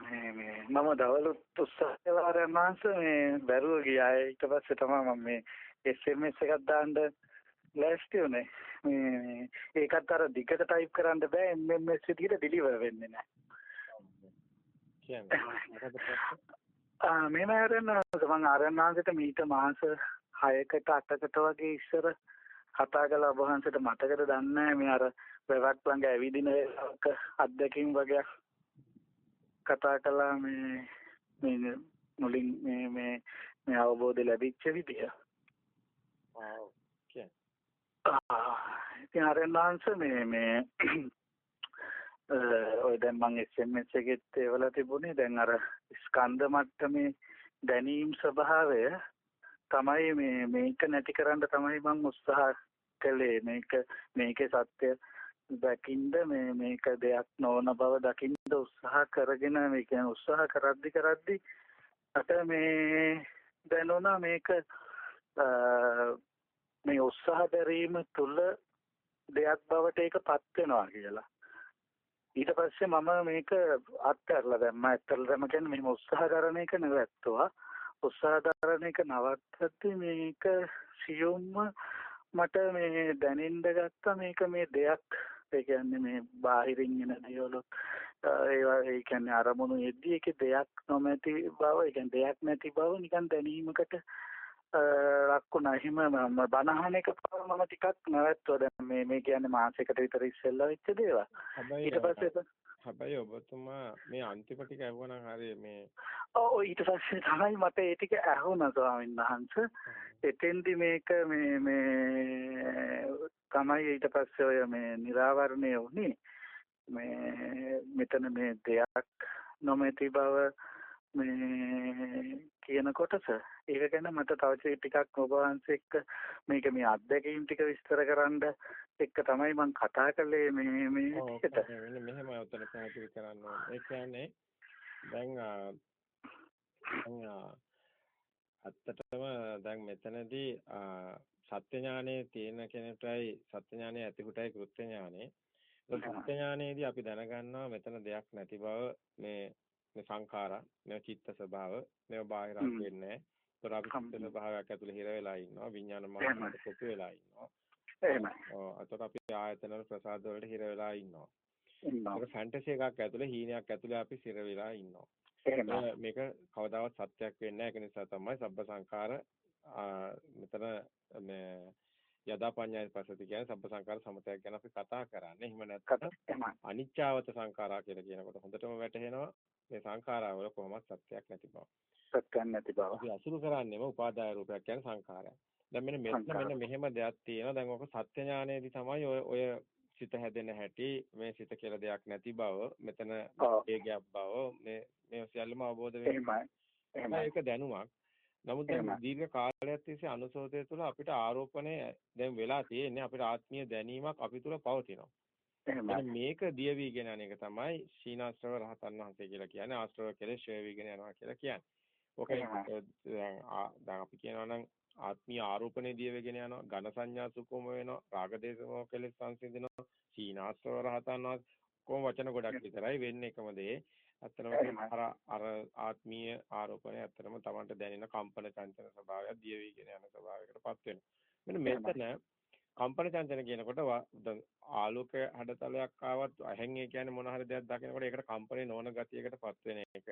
මේ මේ මම දවලුත් උත්සාහ කළා රමාංශ මේ බැරුව ගියා. ඊට පස්සේ තමයි මම මේ SMS එකක් දාන්න ලෑස්ති උනේ මේ ඒකත් අර දිගට ටයිප් කරන්න බෑ MMS විදිහට ඩිලිවර් වෙන්නේ නැහැ මේ මෑරෙන්න මම ආරණාංශයට මීට මාස 6කට 8කට වගේ ඉස්සර කතා කළා. ඔබ වහන්සේට මතකද? දන්නේ මේ අර වැවක් ළඟ ඇවිදින අත්දැකීම් වගේක් කතා කළා මේ මේ මුලින් මේ මේ මේ අවබෝධය ලැබිච්ච විදිය. ආ ඉතින් ආරෙන්නාංශ මේ මේ ඔය දැන් මම SMS එකෙත් ඒවලා තිබුණේ. දැන් අර ස්කන්ධ මට්ටමේ දැනීම් ස්වභාවය තමයි මේ මේක නැති කරන්න තමයි මම උත්සාහ කළේ. මේක මේකේ සත්‍ය දකින්ද මේ මේක දෙයක් නොවන බව දකින්ද උත්සාහ කරගෙන මේ කියන්නේ උත්සාහ කරද්දි කරද්දි අට මේ දැනුණා මේක මේ උත්සාහ දැරීම තුල දෙයක් බවට ඒකපත් වෙනවා කියලා. ඊට පස්සේ මම මේක අත්හැරලා දැම්මා. අත්හැරලා දැම්ම කියන්නේ මෙහෙම උත්සාහ කරන එක නෙවෙත්තුවා. උත්සාහ කරන එක නවත්තද්දි මේක සියුම්ම මට මේ දැනෙන්න ගත්තා මේක මේ දෙයක් ඒ කියන්නේ මේ බාහිරින් එන දේවල් ඒවා ඒ කියන්නේ අරමුණු එද්දි ඒකේ දෙයක් නොමැති බව ඒ කියන්නේ දෙයක් නැති බව නිකන් දැනීමකට ලක්ුණා. එහෙම මම බනහන එක මම ටිකක් නැවැත්තුවා. දැන් මේ මේ කියන්නේ මාසයකට විතර ඉස්සෙල්ලා වෙච්ච දේවල්. ඊට පස්සේ හැබැයි ඔබතුමා මේ අන්තිම ටික ඇහුවනම් හරිය මේ ඔව් ඊට පස්සේ තමයි මට ඒ ටික ඇහුණා ස්වාමීන් වහන්සේ. එතෙන්දි මේක මේ මේ තමයි ඊට පස්සේ ඔය මේ निराවරණය වුණේ. මේ මෙතන මේ දෙයක් නොමැති බව මේ කියන කොටස ඒක ගැන මට තව ටිකක් ඔබ එක්ක මේක මේ අත්දැකීම් ටික විස්තර කරන්න එක්ක තමයි මම කතා කළේ මේ මේ ටිකට මෙන්න මෙහෙම උතන පැහැදිලි කරන්න ඕනේ. ඒ කියන්නේ දැන් අත්තටම දැන් මෙතනදී සත්‍ය ඥානයේ තියෙන කෙනෙක්ටයි සත්‍ය ඥානයේ ඇතිකුටයි කෘත්‍ය ඥානේ කෘත්‍ය ඥානයේදී අපි දැනගන්නවා මෙතන දෙයක් නැති බව මේ මේ සංඛාරා මේ චිත්ත ස්වභාව මේව බාහිරක් වෙන්නේ නැහැ. අපි චිත්ත ස්වභාවයක් ඇතුලේ හිර වෙලා ඉන්නවා. විඥාන මානසික කොටු වෙලා ඉන්නවා. එහෙමයි. ඔව් අතට අපි ආයතන වල ප්‍රසාද වලට හිර වෙලා ඉන්නවා. ඒක ෆැන්ටසි එකක් ඇතුලේ හීනයක් ඇතුලේ අපි හිර වෙලා ඉන්නවා. එහෙමයි. මේක කවදාවත් සත්‍යයක් වෙන්නේ නැහැ. ඒක නිසා තමයි සබ්බ සංඛාර මෙතන මේ යදා පඤ්ඤාය පසති කියන්නේ සබ්බ සංඛාර සමතයක් ගැන අපි කතා කරන්නේ. එහෙම නැත්නම් අනිච්චාවත සංඛාරා කියලා කියනකොට හොඳටම වැටහෙනවා මේ සංඛාරවල කොහොමද සත්‍යයක් නැති බව. සත්‍යයක් නැති බව. අපි අසුරු කරන්නේම උපාදාය රූපයක් කියන්නේ සංඛාරය. දැන් මෙන්න මෙතන මෙන්න මෙහෙම දෙයක් තියෙනවා. දැන් ඔක සත්‍ය ඥානයේදී තමයි ඔය ඔය සිත හැදෙන හැටි මේ සිත කියලා දෙයක් නැති බව මෙතන ඒගයක් බව මේ මේ සියල්ලම අවබෝධ වෙනවා. ඒක දැනුමක්. නමුත් දැන් දීර්ඝ කාලයක් තිස්සේ අනුසෝතය තුළ අපිට ආරෝපණය දැන් වෙලා තියෙන්නේ අපිට ආත්මීය දැනීමක් අපි තුළ පවතිනවා. මේක දිය වීගෙන යන එක තමයි සීනාස්ත්‍රව රහතන් වහන්සේ කියලා කියන්නේ ආස්ත්‍රව කෙලෙස් ෂය වීගෙන යනවා කියලා කියන්නේ. ඔක දැන් අපි කියනවා නම් ආත්මීය ආරෝපණය දිය වේගෙන යනවා ඝන සංඥා සුකුම වෙනවා රාග දේශමෝ කෙලෙස් සංසිඳනවා සීනාස්ත්‍රව රහතන් වහන්සේ කොහොම වචන ගොඩක් විතරයි වෙන්නේ එකම දේ. අත්‍තරම අර අර ආත්මීය ආරෝපණය අත්‍තරම Tamanට දැනෙන කම්පන චංචල ස්වභාවය දිය වීගෙන යන ස්වභාවයකටපත් වෙනවා. මෙන්න මෙතන කම්පන චංචන කියනකොට ආලෝක හැඩතලයක් ආවත් ඇහෙන් ඒ කියන්නේ මොන හරි දෙයක් දකිනකොට ඒකට කම්පණේ නොවන ගතියකටපත් වෙන එක.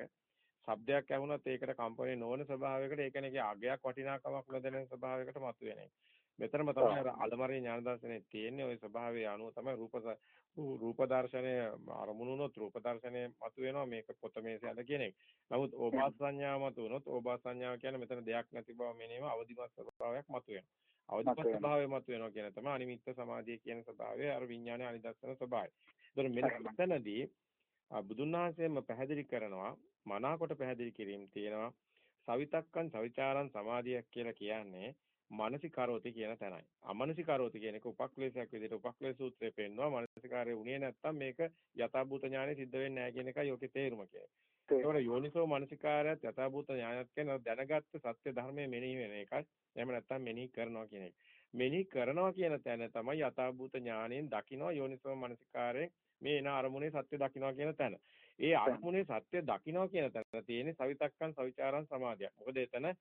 ශබ්දයක් ඇහුණත් ඒකට කම්පණේ නොවන ස්වභාවයකට ඒ කියන්නේ අගයක් වටිනාකමක් නොදැනෙන ස්වභාවයකට මතුවෙන එක. මෙතරම් තමයි අර අලමරේ ඥාන දර්ශනේ තියෙන්නේ ওই ස්වභාවය අනුව තමයි රූප රූප දර්ශනය අරමුණුනොත් රූප දර්ශනය මතුවෙනවා මේක පොත මේසයද කියන එක. නමුත් ඕපාස සංඥාව මතුනොත් ඕපාස සංඥාව කියන්නේ මෙතන දෙයක් නැති බව මෙනීම අවදිමත් ස්වභාවයක් මතුවෙනවා. අවදිමත් ස්වභාවය මතුවෙනවා කියන තමයි අනිමිත්ත සමාධිය කියන ස්වභාවය අර විඥානයේ අනිදස්සන ස්වභාවය. ඒතර මෙන්න මෙතනදී බුදුන් වහන්සේම පැහැදිලි කරනවා මනාකොට පැහැදිලි කිරීම තියෙනවා සවිතක්කන් සවිචාරං සමාධියක් කියලා කියන්නේ මානසිකාරෝති කියන තැනයි. අමානසිකාරෝති කියන එක උපක්ලේශයක් විදිහට උපක්ලේශ සූත්‍රයේ පෙන්නනවා. මානසිකාරය උනේ නැත්තම් මේක යථාභූත ඥානෙ සිද්ධ වෙන්නේ නැහැ කියන එකයි ඔකේ තේරුම කියන්නේ. ඒතකොට යෝනිසෝ මානසිකාරයත් යථාභූත ඥානත් කියන දැනගත්ත සත්‍ය ධර්මයේ මෙනෙහි වෙන එකයි. එහෙම නැත්තම් මෙනෙහි කරනවා කියන එක. මෙනෙහි කරනවා කියන තැන තමයි යථාභූත ඥාණයෙන් දකිනවා යෝනිසෝ මානසිකාරයෙන් මේ එන අරමුණේ සත්‍ය දකින්නවා කියන තැන. ඒ අරමුණේ සත්‍ය දකින්නවා කියන තැන තියෙන්නේ සවිතක්කන් සවිචාරං සමාධියක්. මොකද එතන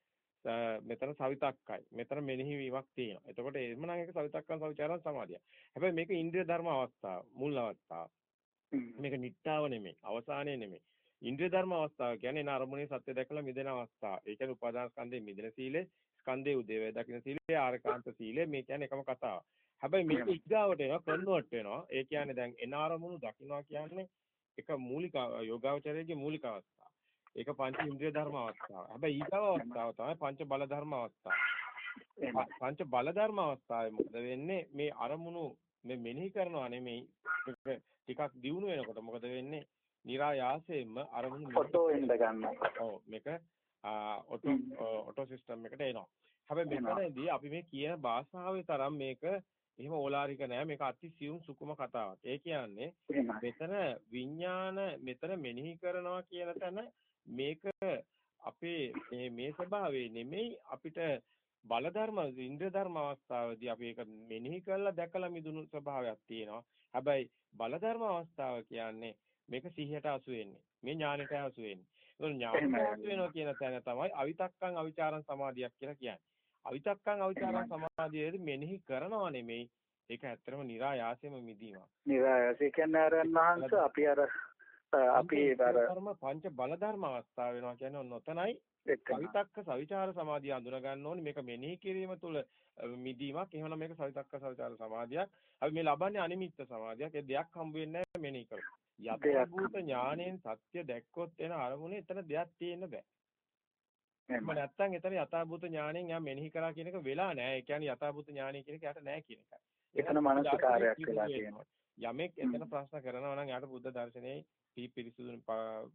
මෙතන සවිතක්කයි. මෙතන මෙනෙහි වීමක් තියෙනවා. එතකොට එhmenan එක සවිතක්කන් සවිචාරං සමාධිය. හැබැයි මේක ඉන්ද්‍රිය ධර්ම අවස්ථාව, මුල් අවස්ථාව. මේක නිට්ටාව නෙමෙයි, අවසානයේ නෙමෙයි. ඉන්ද්‍රිය ධර්ම අවස්ථාව කියන්නේ න අරමුණේ සත්‍ය දැකලා මිදෙන අවස්ථාව. ඒ කියන්නේ උපාදාන ස්කන්ධේ මිදෙන සීලේ, ස්කන්ධේ උදේවැය දකින්න සීලේ, ආරකාන්ත සීලේ මේ කියන්නේ එකම කතාව. හැබැයි මේක ඉග්ගාවට එනවා, කන්වර්ට් වෙනවා. ඒ කියන්නේ දැන් එන අරමුණු දකින්නවා කියන්නේ එක මූලික යෝගාවචරයේ මූලික අවස්ථාව. ඒක පංච ඉන්ද්‍රිය ධර්ම අවස්ථාව. හැබැයි ඊගව අවස්ථාව තමයි පංච බල ධර්ම අවස්ථාව. පංච බල ධර්ම අවස්ථාවේ මොකද වෙන්නේ? මේ අරමුණු මේ මෙනෙහි කරනවා නෙමෙයි ටිකක් දියුණු වෙනකොට මොකද වෙන්නේ? નિરાයාසයෙන්ම අරමුණු ෆොටෝ එන්න ගන්නවා. ඔව් මේක ඔටෝ ඔටෝ සිස්ටම් එකට එනවා. හැබැයි මෙතනදී අපි මේ කියන භාෂාවේ තරම් මේක එහෙම ඕලාරික නෑ මේක අති සියුම් සුකුම කතාවක්. ඒ කියන්නේ මෙතන විඥාන මෙතන මෙනෙහි කරනවා කියන තැන මේක අපේ මේ මේ ස්වභාවයේ නෙමෙයි අපිට බල ධර්ම ඉන්ද්‍ර ධර්ම අවස්ථාවේදී අපි ඒක මෙනෙහි කරලා දැකලා මිදුණු ස්වභාවයක් තියෙනවා. හැබැයි බල ධර්ම අවස්ථාව කියන්නේ මේක සිහියට අසු වෙන්නේ. මේ ඥානෙට අසු වෙන්නේ. ඒක ඥානෙට අසු වෙනවා කියන තැන තමයි අවිතක්කං අවිචාරං සමාධියක් කියලා කියන්නේ. අවිතක්කං අවිචාරං සමාධියේදී මෙනෙහි කරනවා නෙමෙයි. ඒක ඇත්තටම નિરાයාසයෙන්ම මිදීමක්. નિરાයාසය කියන්නේ අර මහන්ස අපි අර අපි අර පංච බල ධර්ම අවස්ථාව වෙනවා කියන්නේ ඔන්න ඔතනයි. සවිතක්ක සවිචාර සමාධිය අඳුන ගන්න ඕනේ. මේක මෙනෙහි කිරීම තුළ මිදීමක්. එහෙනම් මේක සවිතක්ක සවිචාර සමාධියක්. අපි මේ ලබන්නේ අනිමිත්ත සමාධියක්. ඒ දෙයක් හම්බ වෙන්නේ නැහැ මෙනෙහි කරලා. යථාභූත ඥාණයෙන් සත්‍ය දැක්කොත් එන අරමුණේ එතන දෙයක් තියෙන්න බෑ. එහෙම නැත්නම් එතන යථාභූත ඥාණයෙන් යා මෙනෙහි කරා කියන එක වෙලා නැහැ. ඒ කියන්නේ යථාභූත ඥාණය කියන එක යට නැහැ කියන එකයි. එතන මානසිකාරයක් වෙලා තියෙනවා. යමෙක් එතන ප්‍රශ්න කරනවා නම් යාට බුද්ධ දර්ශනයේ පිරිසුදු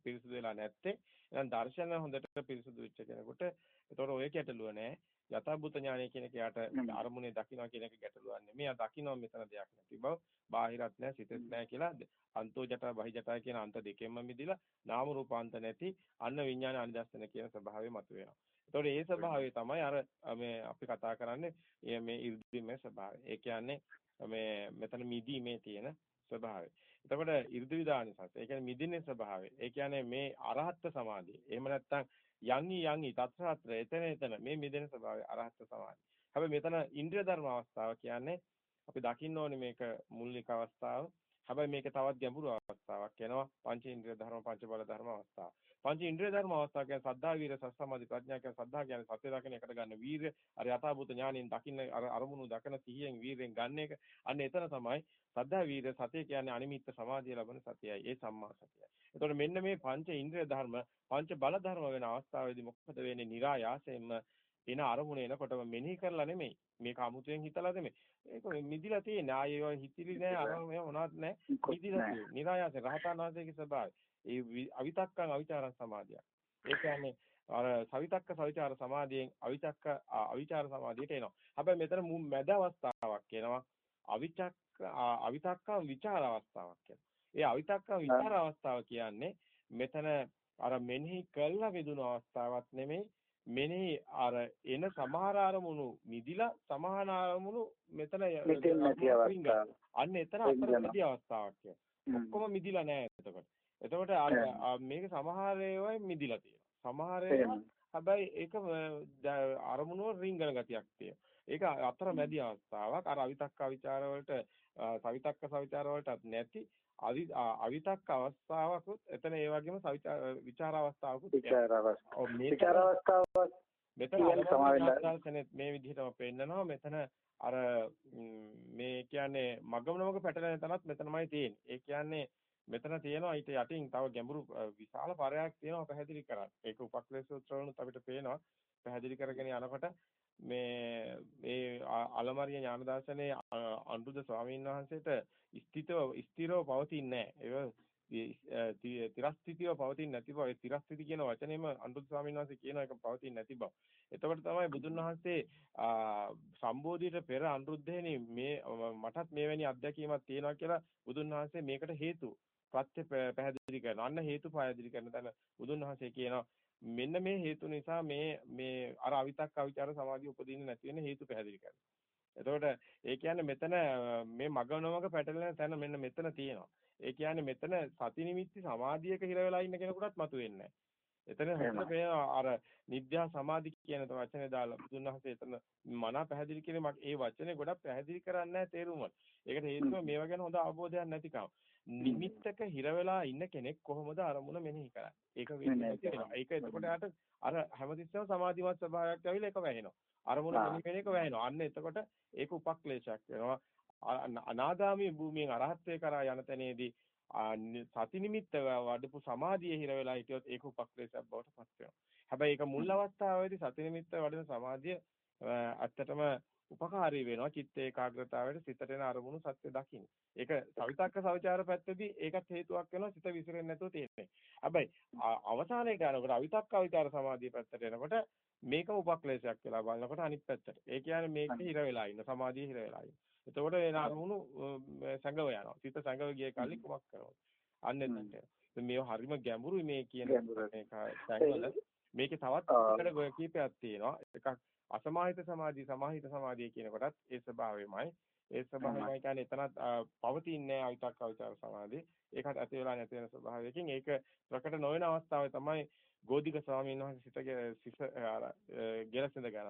පිරිසුදු වෙලා නැත්තේ එහෙනම් දර්ශන හොඳට පිරිසුදු වෙච්ච කෙනෙකුට ඒතකොට ඔය ගැටලුව නෑ යථාභූත ඥානය කියන එක යාට අරමුණේ දකින්නවා කියන එක ගැටලුවක් නෙමෙයි. යා දකින්නවා මෙතන දෙයක් නැති බව. බාහිරත් නැහැ, සිතත් නැහැ කියලා අන්තෝ ජටා බහි ජටා කියන අන්ත දෙකෙන්ම මිදිලා නාම රූපාන්ත නැති අන්න විඥාන අනිදස්සන කියන ස්වභාවය මතුවෙනවා. ඒතකොට ඒ ස්වභාවය තමයි අර මේ අපි කතා කරන්නේ මේ ඉර්ධිමේ ස්වභාවය. ඒ කියන්නේ මේ මෙතන මිදීමේ තියෙන ස්වභාවය. එතකොට 이르දි විදානිසත්. ඒ කියන්නේ මිදින්නේ ස්වභාවය. ඒ කියන්නේ මේ අරහත් සමාධිය. එහෙම නැත්නම් යන්හි යන්හි තත්සත්‍ර එතන එතන මේ මිදෙන ස්වභාවය අරහත් සමාධිය. හැබැයි මෙතන ඉන්ද්‍රිය ධර්ම අවස්ථාව කියන්නේ අපි දකින්න ඕනේ මේක මුල්ලික අවස්ථාව. හැබැයි මේක තවත් ගැඹුරු අවස්ථාවක් වෙනවා. පංච ඉන්ද්‍රිය ධර්ම පංච බල ධර්ම අවස්ථාව. පංච ඉන්ද්‍රිය ධර්ම අවස්ථාව කියන්නේ සද්ධා වීර සස්සමාධි ප්‍රඥා කියන සද්ධා කියන්නේ සත්‍ය දකින එකට ගන්න වීරය අර යථාභූත ඥාණයෙන් දකින්න අර අරමුණු දකින සිහියෙන් වීරයෙන් ගන්න එක අන්න එතන තමයි සද්ධා වීර සතිය කියන්නේ අනිමිත්ත සමාධිය ලබන සතියයි ඒ සම්මා සතියයි. එතකොට මෙන්න මේ පංච ඉන්ද්‍රිය ධර්ම පංච බල ධර්ම වෙන අවස්ථාවේදී මොකද වෙන්නේ? નિરાයාසයෙන්ම එන අරමුණ එනකොටම මෙනෙහි කරලා නෙමෙයි. මේක අමුතුවෙන් හිතලා නෙමෙයි. ඒක මිදිලා තියෙන්නේ. ආයේ හිතිලි නෑ අර මොනවත් නෑ. මිදිලා තියෙන්නේ. નિરાයාසයෙන් රහතන් වහන්සේගේ ස්වභාවය. ඒ අවිතක්කං අවිචාරං සමාධියක්. ඒ කියන්නේ අර සවිතක්ක සවිචාර සමාධියෙන් අවිචක්ක අවිචාර සමාධියට එනවා. හැබැයි මෙතන මැද අවස්ථාවක් එනවා. අවිචක්ක අවිතක්කං විචාර අවස්ථාවක් කියනවා. ඒ අවිතක්කං විචාර අවස්ථාව කියන්නේ මෙතන අර මෙනෙහි කළා විදුණු අවස්ථාවක් නෙමෙයි මෙනෙහි අර එන සමහර අරමුණු මිදිලා සමහර අරමුණු මෙතන අන්න එතන අතරමැදි අවස්ථාවක්. ඔක්කොම මිදිලා නැහැ එතකොට. එතකොට මේක සමහර ඒවායි මිදිලා තියෙනවා. සමහර හැබැයි ඒක අරමුණු රිංගන ගතියක් තියෙනවා. ඒක අතර මැදි අවස්ථාවක්. අර අවිතක්ක අවිචාර වලට සවිතක්ක සවිචාර වලටත් නැති අවිතක්ක අවස්ථාවකුත් එතන ඒ වගේම විචාර අවස්ථාවකුත් විචාර අවස්ථාව. විචාර අවස්ථාවක් මෙතන මේ විදිහටම පෙන්නනවා මෙතන අර මේ කියන්නේ මගමනමක පැටලෙන තැනත් මෙතනමයි තියෙන්නේ. ඒ කියන්නේ මෙතන තියෙනවා ඊට යටින් තව ගැඹුරු විශාල පරයක් තියෙනවා පැහැදිලි කරන්න. ඒක උපක්ලේශ සූත්‍රවලුත් අපිට පේනවා. පැහැදිලි කරගෙන යනකොට මේ මේ අලමරිය ඥාන දර්ශනයේ අනුරුද්ධ ස්වාමීන් වහන්සේට ස්ථිතව ස්ථිරව පවතින්නේ නැහැ. ඒක තිරස්ථිතිව පවතින්නේ නැති බව. ඒ තිරස්ථිති කියන වචනේම අනුරුද්ධ ස්වාමීන් වහන්සේ කියන එක පවතින්නේ නැති බව. එතකොට තමයි බුදුන් වහන්සේ සම්බෝධියට පෙර අනුරුද්ධේනි මේ මටත් මේවැනි අත්දැකීමක් තියෙනවා කියලා බුදුන් වහන්සේ මේකට හේතු ප්‍රත්‍ය පැහැදිලි කරනවා. අන්න හේතු පැහැදිලි කරන තැන බුදුන් වහන්සේ කියනවා මෙන්න මේ හේතු නිසා මේ මේ අර අවිතක් අවිචාර සමාධිය උපදින්නේ නැති වෙන හේතු පැහැදිලි කරනවා. එතකොට ඒ කියන්නේ මෙතන මේ මග නොමග පැටලෙන තැන මෙන්න මෙතන තියෙනවා. ඒ කියන්නේ මෙතන සති නිමිති සමාධියක හිර වෙලා ඉන්න කෙනෙකුටත් මතුවෙන්නේ එතන හොඳට අර නිද්‍යා සමාධි කියන වචනේ දාලා බුදුන් වහන්සේ එතන මනා පැහැදිලි කිරීම ඒ වචනේ ගොඩක් පැහැදිලි කරන්නේ නැහැ තේරුම. ඒකට හේතුව මේවා ගැන හොඳ අවබෝධයක් නැතිකම. නිමිත්තක හිර වෙලා ඉන්න කෙනෙක් කොහොමද අරමුණ මෙනෙහි කරන්නේ? ඒක වෙන්නේ ඒක එතකොට අර හැමතිස්සෙම සමාධිමත් ස්වභාවයක් ඇවිල්ලා ඒක වැහෙනවා. අරමුණ මෙනෙහි කරන එක වැහෙනවා. අන්න එතකොට ඒක උපක්ලේශයක් වෙනවා. අනාගාමී භූමියෙන් අරහත්ත්වේ කරා යන තැනේදී සති නිමිත්ත වඩපු සමාධිය හිර වෙලා හිටියොත් ඒක උපක්ලේශයක් බවට පත් වෙනවා. හැබැයි ඒක මුල් අවස්ථාවේදී සති නිමිත්ත වඩන සමාධිය ඇත්තටම උපකාරී වෙනවා චිත්ත ඒකාග්‍රතාවයට සිතට එන අරමුණු සත්‍ය දකින්න. ඒක සවිතක්ක සවිචාර පැත්තේදී ඒකත් හේතුවක් වෙනවා සිත විසිරෙන්නේ නැතුව තියෙන්නේ. හැබැයි අවසානයේ යනකොට අවිතක්ක අවිචාර සමාධිය පැත්තට එනකොට මේකම උපක්ලේශයක් වෙලා බලනකොට අනිත් පැත්තට. ඒ කියන්නේ මේක හිර වෙලා ඉන්න සමාධිය හිර වෙලා ඉන්න. එතකොට එන අරමුණු සංගව යනවා. සිත සංගව ගිය කල්ලි කුමක් කරනවද? අන්න එතනට. මේව හරිම ගැඹුරුයි මේ කියන මේක මේකේ තවත් එකට කීපයක් තියෙනවා. එකක් අසමාහිත සමාධිය සමාහිත සමාධිය කියන කොටත් ඒ ස්වභාවයමයි. ඒ ස්වභාවයමයි කියන්නේ එතනත් පවතින්නේ අවිතක් අවිචාර සමාධිය. ඒකත් ඇති වෙලා නැති වෙන ස්වභාවයකින් ඒක ප්‍රකට නොවන අවස්ථාවේ තමයි ගෝධික ස්වාමීන් වහන්සේ සිත ගෙලසින්ද ගන්න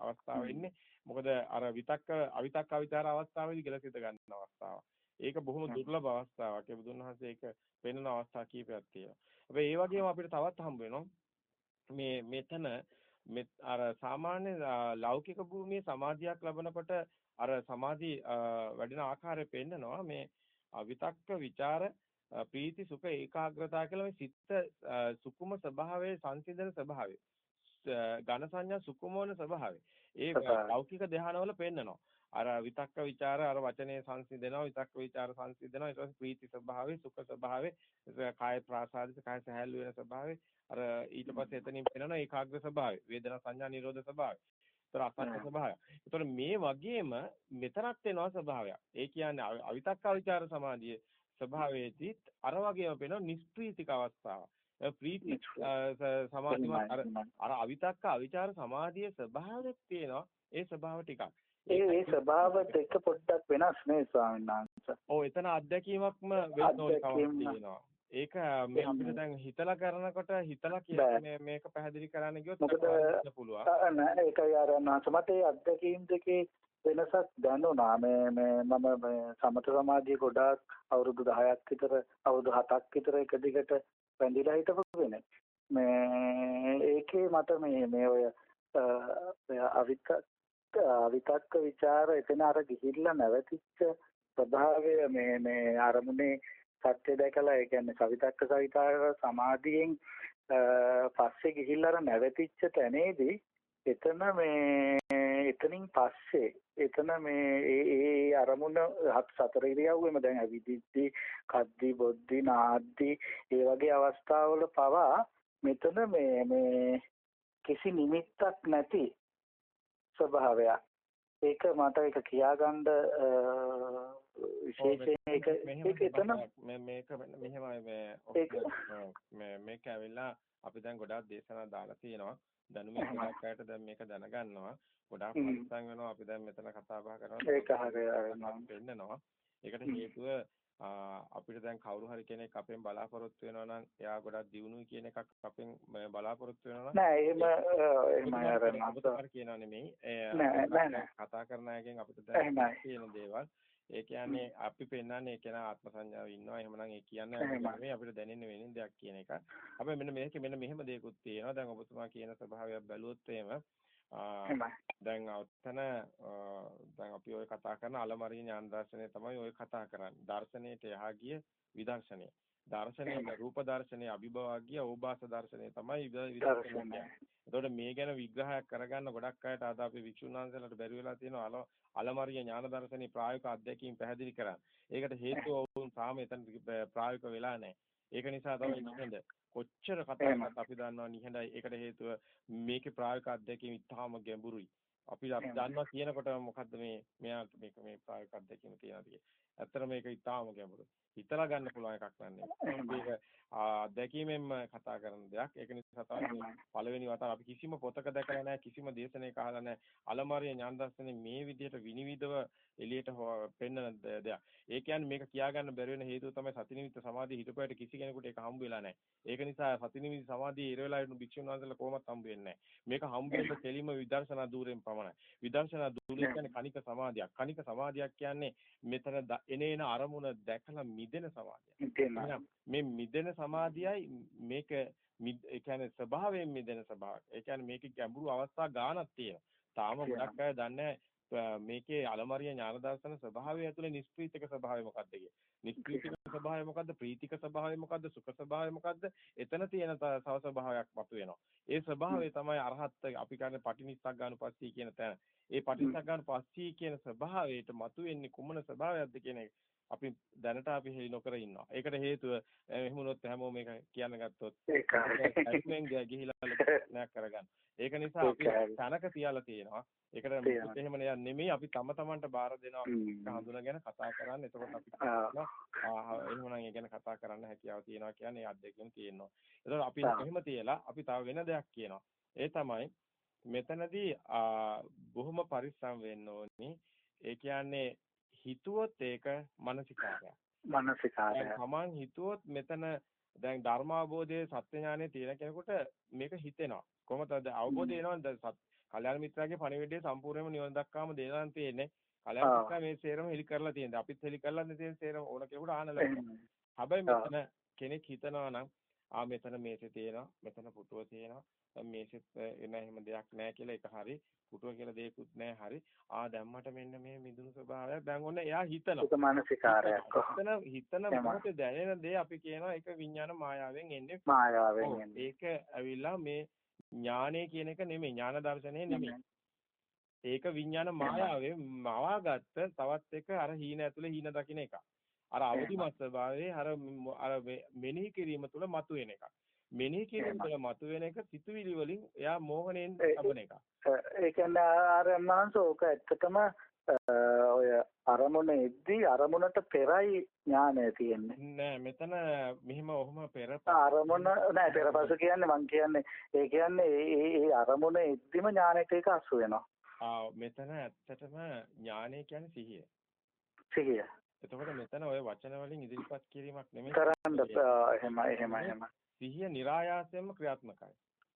අවස්ථාව ඉන්නේ. මොකද අර විතක්ක අවිතක්ක අවිචාර අවස්ථාවේදී ගෙලසින්ද ගන්න අවස්ථාව. ඒක බොහොම දුර්ලභ අවස්ථාවක්. ඒ බුදුන් වහන්සේ ඒක පෙන්වන අවස්ථා කීපයක් තියෙනවා. හැබැයි ඒ වගේම අපිට තවත් හම්බ වෙනවා. මේ මෙතන අර සාමාන්‍ය ලෞකික භූමියේ සමාධියක් ලැබනකොට අර සමාධි වැඩෙන ආකාරය පෙන්නනවා මේ අවිතක්ක ਵਿਚාර ප්‍රීති සුඛ ඒකාග්‍රතාව කියලා මේ සිත සුකුම ස්වභාවයේ සංසිඳන ස්වභාවය. ඝන සංඥා සුකුමෝන ස්වභාවය. ඒ ලෞකික ධානවල පෙන්නනවා. අර විතක්ක ਵਿਚාර අර වචනේ සංසිඳනවා විතක්ක ਵਿਚාර සංසිඳනවා ඊට පස්සේ ප්‍රීති ස්වභාවය සුඛ ස්වභාවය කාය ප්‍රාසාදිත කාය සහැල්ලු වෙන ස්වභාවය අර ඊට පස්සේ එතනින් පෙනෙනවා ඒකාග්‍ර ස්වභාවය වේදනා සංඥා නිරෝධ ස්වභාවය ඒතර අසන්න ස්වභාවය. ඒතර මේ වගේම මෙතරක් වෙනවා ස්වභාවයක්. ඒ කියන්නේ අවිතක්කා ਵਿਚාර සමාධිය ස්වභාවයේදීත් අර වගේම වෙන නිෂ්ප්‍රීතික අවස්ථාව. ප්‍රීති සමාධිමත් අර අර අවිතක්ක අවිචාර සමාධියේ ස්වභාවයක් තියෙනවා. ඒ ස්වභාව ටිකක්. ඒ ඒ ස්වභාවත් එක පොඩ්ඩක් වෙනස් නේ ස්වාමීන් වහන්සේ. ඔව් එතන අත්දැකීමක්ම වෙන්න ඕන කමක් තියෙනවා. ඒක මේ අපිට දැන් හිතලා කරනකොට හිතලා කියන්නේ මේක පැහැදිලි කරන්න ගියොත් මොකද පුළුවන්. නෑ ඒකයි අර ඒ අත්දැකීම් දෙකේ වෙනසක් දැනුණා මේ මේ මම මේ සමත සමාධිය ගොඩාක් අවුරුදු 10ක් විතර අවුරුදු 7ක් විතර එක දිගට වැඳිලා හිටපු කෙනෙක්. මේ ඒකේ මට මේ මේ ඔය අවිතක් අවිතක්ක ਵਿਚාර එතන අර ගිහිල්ලා නැවතිච්ච ස්වභාවය මේ මේ අරමුණේ සත්‍ය දැකලා ඒ කියන්නේ සවිතක්ක සවිතාර සමාධියෙන් පස්සේ ගිහිල්ලා අර නැවතිච්ච තැනේදී එතන මේ එතනින් පස්සේ එතන මේ ඒ ඒ අරමුණ හත් සතර ඉරියව්වෙම දැන් අවිදිද්දි කද්දි බොද්දි නාද්දි ඒ වගේ අවස්ථාවල පවා මෙතන මේ මේ කිසි නිමිත්තක් නැති ස්වභාවයක්. ඒක මට ඒක කියාගන්න විශේෂයෙන් ඒක ඒක එතන මේක මෙහෙමයි මේ මේක ඇවිල්ලා අපි දැන් ගොඩාක් දේශනා දාලා තියෙනවා දැනුමේ ගොඩක් අයට දැන් මේක දැනගන්නවා. ගොඩාක් පරිස්සම් වෙනවා. අපි දැන් මෙතන කතා බහ කරනවා. ඒක හරියට වෙන්නනවා. ඒකට හේතුව අපිට දැන් කවුරු හරි කෙනෙක් අපෙන් බලාපොරොත්තු වෙනවා නම් එයා ගොඩක් දියුණුයි කියන එකක් අපෙන් බලාපොරොත්තු වෙනවා නෑ එහෙම එහෙම අර නමුත් කියනවා නෙමෙයි. නෑ නෑ කතා කරන අයගෙන් අපිට දැන් තියෙන දේවල් ඒ කියන්නේ අපි පෙන්වන්නේ ඒ කෙනා ආත්ම සංඥාවේ ඉන්නවා. එහෙමනම් ඒ කියන්නේ නෙමෙයි අපිට දැනෙන්න වෙන දෙයක් කියන එක. අපි මෙන්න මේකේ මෙන්න මෙහෙම දෙයක්ත් තියෙනවා. දැන් ඔබතුමා කියන ස්වභාවයක් බැලුවොත් එහෙම දැන් ඔතන දැන් අපි ඔය කතා කරන අලමරි ඥාන දර්ශනය තමයි ඔය කතා කරන්නේ. දර්ශනයට එහා ගිය විදර්ශනය. දර්ශනයේ රූප දර්ශනයේ අභිභවාගිය ඕබාස දර්ශනය තමයි විදර්ශනය. එතකොට මේ ගැන විග්‍රහයක් කරගන්න ගොඩක් අයට අද අපි වික්ෂුන් වහන්සේලාට බැරි වෙලා තියෙනවා අලමරිය ඥාන දර්ශනයේ ප්‍රායෝගික අධ්‍යක්ීම් පැහැදිලි කරන්න. ඒකට හේතුව වුන් තාම එතන ප්‍රායෝගික වෙලා නැහැ. ඒක නිසා තමයි නිහඬ කොච්චර කතා කරත් අපි දන්නවා නිහඬයි. ඒකට හේතුව මේකේ ප්‍රායෝගික අධ්‍යක්ීම් ඉතාම ගැඹුරුයි. අපි අපි දන්නවා කියනකොට මොකද්ද මේ මෙයා මේක මේ ප්‍රායෝගික අත්දැකීම තියනවා කියේ. ඇත්තට මේක ඉතාම ගැඹුරුයි. හිතලා ගන්න පුළුවන් එකක් නන්නේ. මේක අත්දැකීමෙන්ම කතා කරන දෙයක්. ඒක නිසා තමයි පළවෙනි වතාව අපි කිසිම පොතක දැකලා නැහැ කිසිම දේශනාවක අහලා නැහැ. අලමාරිය ඥාන දර්ශනේ මේ විදිහට විනිවිදව එළියට පෙන්වන දෙයක්. ඒ කියන්නේ මේක කියාගන්න බැරි වෙන හේතුව තමයි සතිනිමිත්ත සමාධිය හිතපයට කිසි කෙනෙකුට ඒක හම්බ වෙලා නැහැ. ඒක නිසා සතිනිමිත්ත සමාධිය ඉර වෙලා ඉන්න භික්ෂුන් වහන්සේලා කොහොමත් හම්බ වෙන්නේ නැහැ. මේක හම්බ වෙන්න කෙලිම විදර්ශනා දූරෙන් පමණයි. විදර්ශනා දූරය කියන්නේ කණික සමාධියක්. කණික සමාධියක් කියන්නේ මෙතන එනේන අරමුණ දැකලා මිදෙන සමාධියක්. මේ මිදෙන සමාධියයි මේක ඒ කියන්නේ ස්වභාවයෙන් මිදෙන ස්වභාවය. ඒ කියන්නේ මේකේ ගැඹුරු අවස්ථා ගානක් තියෙනවා. තාම ගොඩක් අය දන්නේ මේකේ අලමරිය ඥාන දර්ශන ස්වභාවය ඇතුලේ නිෂ්ප්‍රීතික ස්වභාවය මොකක්ද කියේ. නිෂ්ප්‍රීතික ස්වභාවය මොකද්ද? ප්‍රීතික ස්වභාවය මොකද්ද? සුඛ ස්වභාවය මොකද්ද? එතන තියෙන තව ස්වභාවයක් මතුවෙනවා. ඒ ස්වභාවය තමයි අරහත් අපි කියන්නේ පටිනිස්සග්ගානුපස්සී කියන තැන. ඒ පටිනිස්සග්ගානුපස්සී කියන ස්වභාවයට මතුවෙන්නේ කුමන ස්වභාවයක්ද කියන එක අපි දැනට අපි හෙලි නොකර ඉන්නවා. ඒකට හේතුව එහෙම වුණොත් හැමෝම මේක කියන්න ගත්තොත් ඒකයි ගිහිලා නෑ කරගන්න. ඒක නිසා අපි තනක තියලා තියෙනවා. ඒකට මුකුත් එහෙම නෙමෙයි අපි තම තමන්ට බාර දෙනවා. හඳුනගෙන කතා කරන්න. එතකොට අපි එහෙමනම් ඒ ගැන කතා කරන්න හැකියාව තියෙනවා කියන්නේ අත්දැකීම් තියෙනවා. එතකොට අපි එහෙම තියලා අපි තව වෙන දෙයක් කියනවා. ඒ තමයි මෙතනදී බොහොම පරිස්සම් වෙන්න ඕනි. ඒ කියන්නේ හිතුවොත් ඒක මානසිකාරයක්. මානසිකාරයක්. තමන් හිතුවොත් මෙතන දැන් ධර්මාවබෝධයේ සත්‍ය ඥානයේ තියෙන කෙනෙකුට මේක හිතෙනවා. කොහොමද අවබෝධය එනවද? කල්‍යාණ මිත්‍රාගේ පණිවිඩය සම්පූර්ණයෙන්ම නිවන දක්වාම දෙනවා තියෙන්නේ. කල්‍යාණ මිත්‍රා මේ සේරම හෙලි කරලා තියෙනවා. අපිත් හෙලි කරලා තියෙන සේරම ඕන කෙනෙකුට ආනලා. හැබැයි මෙතන කෙනෙක් හිතනවා නම් ආ මෙතන මේසේ තියෙනවා, මෙතන පුටුව තියෙනවා, මේසෙත් එන එහෙම දෙයක් නැහැ කියලා ඒක හරි පුටුව කියලා දෙයක්වත් නැහැ හරි. ආ දැම්මට මෙන්න මේ මිදුණු ස්වභාවයක්. දැන් ඔන්න එයා හිතනවා. ඒක මානසිකාරයක්. හිතන හිතන මොහොතේ දැනෙන දේ අපි කියනවා. ඒක විඥාන මායාවෙන් එන්නේ. මායාවෙන් එන්නේ. ඒක ඇවිල්ලා මේ ඥානය කියන එක නෙමෙයි. ඥාන දර්ශනය නෙමෙයි. ඒක විඥාන මායාවේ මවාගත්ත තවත් එක අර හීන ඇතුලේ හීන දකින්න එක අර අවදිමත් ස්වභාවයේ අර අර මෙනෙහි කිරීම තුළ මතුවෙන එකක් මෙනෙහි කිරීම තුළ මතුවෙන එක සිතුවිලි වලින් එයා මෝහණයෙන් ලබන එක. ඒ කියන්නේ අර මහන්ස ඕක ඇත්තටම ඔය අරමුණ එද්දී අරමුණට පෙරයි ඥානය තියෙන්නේ. නෑ මෙතන මෙහිම ඔහොම පෙර අරමුණ නෑ පෙරපසු කියන්නේ මං කියන්නේ ඒ කියන්නේ ඒ ඒ අරමුණ එද්දිම ඥානෙට ඒක අසු වෙනවා. ආ මෙතන ඇත්තටම ඥානය කියන්නේ සිහිය. සිහිය. එතකොට මෙතන ඔය වචන වලින් ඉදිරිපත් කිරීමක් නෙමෙයි. කරන්න එහෙම එහෙම එහෙම. සිහිය નિરાයාසයෙන්ම ක්‍රියාත්මකයි.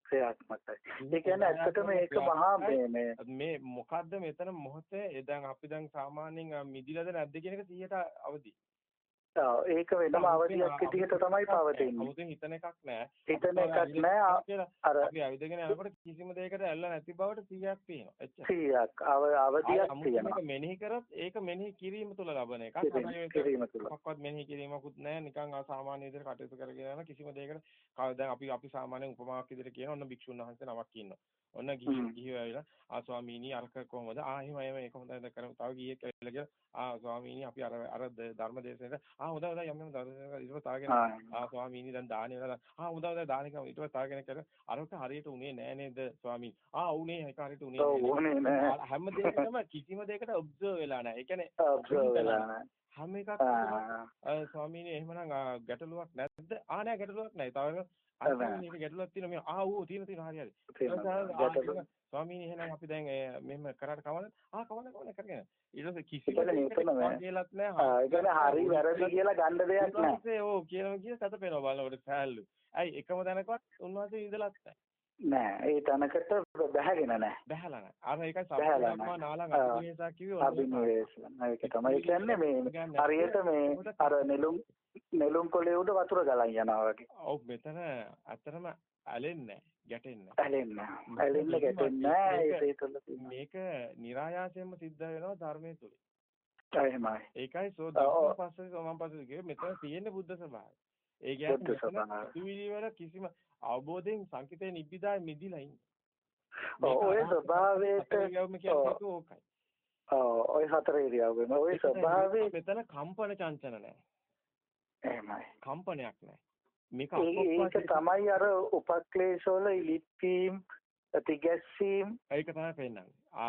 ක්‍රියාත්මකයි. ඒ කියන්නේ ඇත්තටම ඒක මහා මේ මේ මොකද්ද මෙතන මොහොතේ දැන් අපි දැන් සාමාන්‍යයෙන් මිදිලාද නැද්ද කියන එක 100ට අවදි. ඔව් ඒක වෙනම අවධියක් විදිහට තමයි පවතින්නේ. 아무තෙන් හිතන එකක් නෑ. හිතන එකක් නෑ. අර අපි ඇවිදගෙන යනකොට කිසිම දෙයකට ඇල්ල නැති බවට 100ක් තියෙනවා. එච්චර. 100ක් අවධියක් තියෙනවා. මෙනෙහි කරොත් ඒක මෙනෙහි කිරීම තුළ ලබන එකක්. කිරීම තුළ. මොකක්වත් මෙනෙහි කිරීමකුත් නෑ. නිකන් සාමාන්‍ය විදිහට කටයුතු කරගෙන යන කිසිම දෙයකට දැන් අපි අපි සාමාන්‍යයෙන් උපමාවක් විදිහට කියන ඔන්න භික්ෂුන් වහන්සේ නමක් ඉන්නවා. ඔන්න ගිහි ගිහි ඇවිල්ලා ආ ස්වාමීනි අරක කොහොමද? ආ එහෙම එහෙම ඒක හොඳයි කරමු. තව ගිහියෙක් ඇවිල්ලා කියලා ආ ස්වාමීනි අපි අර අර ධර්ම දේශනෙට ආ හොඳයි හොඳයි යම් යම් ඊට පස්සේ තාගෙන ආ. ස්වාමීනි දැන් දානේ වෙලා ආ හොඳයි හොඳයි දානේ කම ඊට පස්සේ තාගෙන කර අරක හරියට උනේ නෑ නේද ස්වාමීනි? ආ උනේ ඒක හරියට උනේ නෑ. හැම දෙයකටම කිසිම දෙයකට ඔබ්සර්ව් වෙලා නෑ. ඒ කියන්නේ ඔබ්සර්ව් වෙලා නෑ. හැම එකක් ස්වාමීනි එහෙමනම් ගැටලුවක් නැද්ද? ආ නෑ ගැටලුවක් නෑ. තව අනිත් ගැටලුවක් තියෙනවා. මේ ආ ඌ තියෙන තියෙන හරි හරි ස්වාමීනි එහෙනම් අපි දැන් මෙහෙම කරාට කවන්නද? ආ කවන්න කවන්න කරගෙන. ඊට පස්සේ කිසිම දෙයක්වත් නෑ ආ ඒ කියන්නේ හරි වැරදි කියලා ගන්න දෙයක් නෑ. ඕ කියනවා කිය සතපේනවා බලනකොට සෑල්ලු ඇයි එකම දැනකවත් උන්වහන්සේ ඉඳලත් නෑ. නෑ ඒ තැනකට බැහැගෙන නෑ. බැහැලා නෑ. අර ඒකයි සම්පූර්ණයෙන්ම නාලං අභිනේසා කිව්වේ අභිනේස ඒක තමයි කියන්නේ මේ හරියට මේ අර නෙළුම් නෙළුම් කොළේ උඩ වතුර ගලන් යනවා වගේ. ඔව් මෙතන ඇත්තටම ඇලෙන්නේ ගැටෙන්නේ ඇලෙන්නේ ඇලෙන්න ගැටෙන්නේ මේක નિરાයාසයෙන්ම සිද්ධ වෙනවා ධර්මයේ තුල එහෙමයි. ඒකයි සෝ ධර්ම පස්සේ සෝමන් පස්සේ කිව්වේ මෙතන තියෙන්නේ බුද්ධ ස්වභාවය ඒ කියන්නේ සිතුවිලි වල කිසිම අවබෝධයෙන් සංකිතේ නිබ්බිදාය මිදිලා ඉන්නේ. ඔය ස්වභාවයට ඔය හතර ඉරියව්වෙම. ඔය ස්වභාවයේ මෙතන කම්පන චංචන නැහැ. එහෙමයි. කම්පනයක් නැහැ මේක ඒක තමයි අර උපක්ලේශ වල ඉලිප්පීම් තිගැස්සීම් ඒක තමයි පෙන්වන්නේ.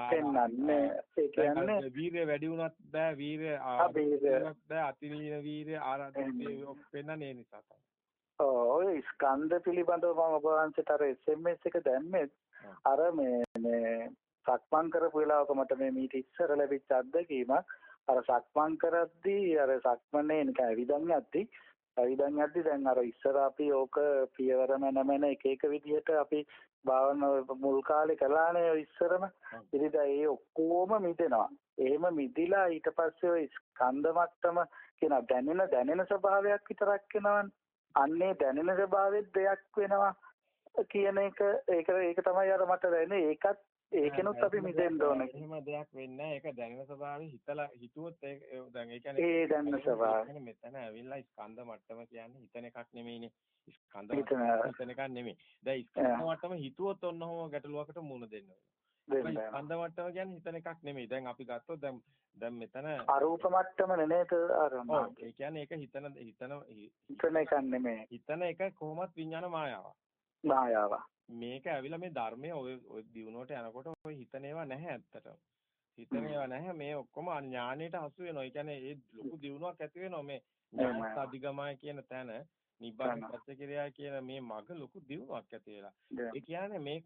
පෙන්වන්නේ ඒ කියන්නේ වීරය වැඩි වුණත් බෑ වීරය ආරම්භයක් බෑ අතිලීන වීරය ආරම්භය පෙන්වන්නේ ඒ නිසා තමයි. ඔව් ස්කන්ධ පිළිබඳව මම ඔබ වහන්සේට අර SMS එක දැම්මේ අර මේ මේ සක්මන් කරපු වෙලාවක මට මේ මීට ඉස්සර ලැබිච්ච අත්දැකීමක් අර සක්මන් කරද්දී අර සක්මනේ නිකන් ඇවිදන් යද්දී ඇවිදන් යද්දී දැන් අර ඉස්සර අපි ඕක පියවර මනමන එක එක විදිහට අපි භාවනා මුල් කාලේ කළානේ ඉස්සරම. ඉතින් ඒ ඔක්කොම මිදෙනවා. එහෙම මිදිලා ඊට පස්සේ ඔය ස්කන්ධ මට්ටම කියන දැනෙන දැනෙන ස්වභාවයක් විතරක් වෙනවනේ. අන්නේ දැනෙන ස්වභාවෙත් දෙයක් වෙනවා කියන එක. ඒක ඒක තමයි අර මට දැනෙන්නේ. ඒකත් ඒකෙනුත් අපි මිදෙන්න ඕනේ. එහෙම දෙයක් වෙන්නේ නැහැ. ඒක දැනෙන ස්වභාවය හිතලා හිතුවොත් ඒ දැන් ඒ කියන්නේ ඒ දැනෙන ස්වභාවය. මෙතන ඇවිල්ලා ස්කන්ධ මට්ටම කියන්නේ හිතන එකක් නෙමෙයිනේ. ස්කන්ධ හිතන එකක් නෙමෙයි. දැන් ස්කන්ධ මට්ටම හිතුවොත් ඔන්නෝම ගැටලුවකට මුහුණ දෙන්න වෙනවා. ස්කන්ධ මට්ටම කියන්නේ හිතන එකක් නෙමෙයි. දැන් අපි ගත්තොත් දැන් දැන් මෙතන අරූප මට්ටම නේද අර ඔව් ඒ කියන්නේ ඒක හිතන හිතන හිතන එකක් නෙමෙයි. හිතන එක කොහොමත් විඥාන මායාවක්. මායාවක්. මේක ඇවිල්ලා මේ ධර්මයේ ඔය ඔය දිනුවට යනකොට ඔය හිතන ඒවා නැහැ ඇත්තටම. හිතන ඒවා නැහැ මේ ඔක්කොම ඥාණයට හසු වෙනවා. ඒ කියන්නේ ඒ ලොකු දිනුවක් ඇති වෙනවා මේ ඥානත් අධිගමය කියන තැන නිබ්බාන සත්‍ය කිරියා කියන මේ මග ලොකු දියුණුවක් ඇති වෙලා. ඒ කියන්නේ මේක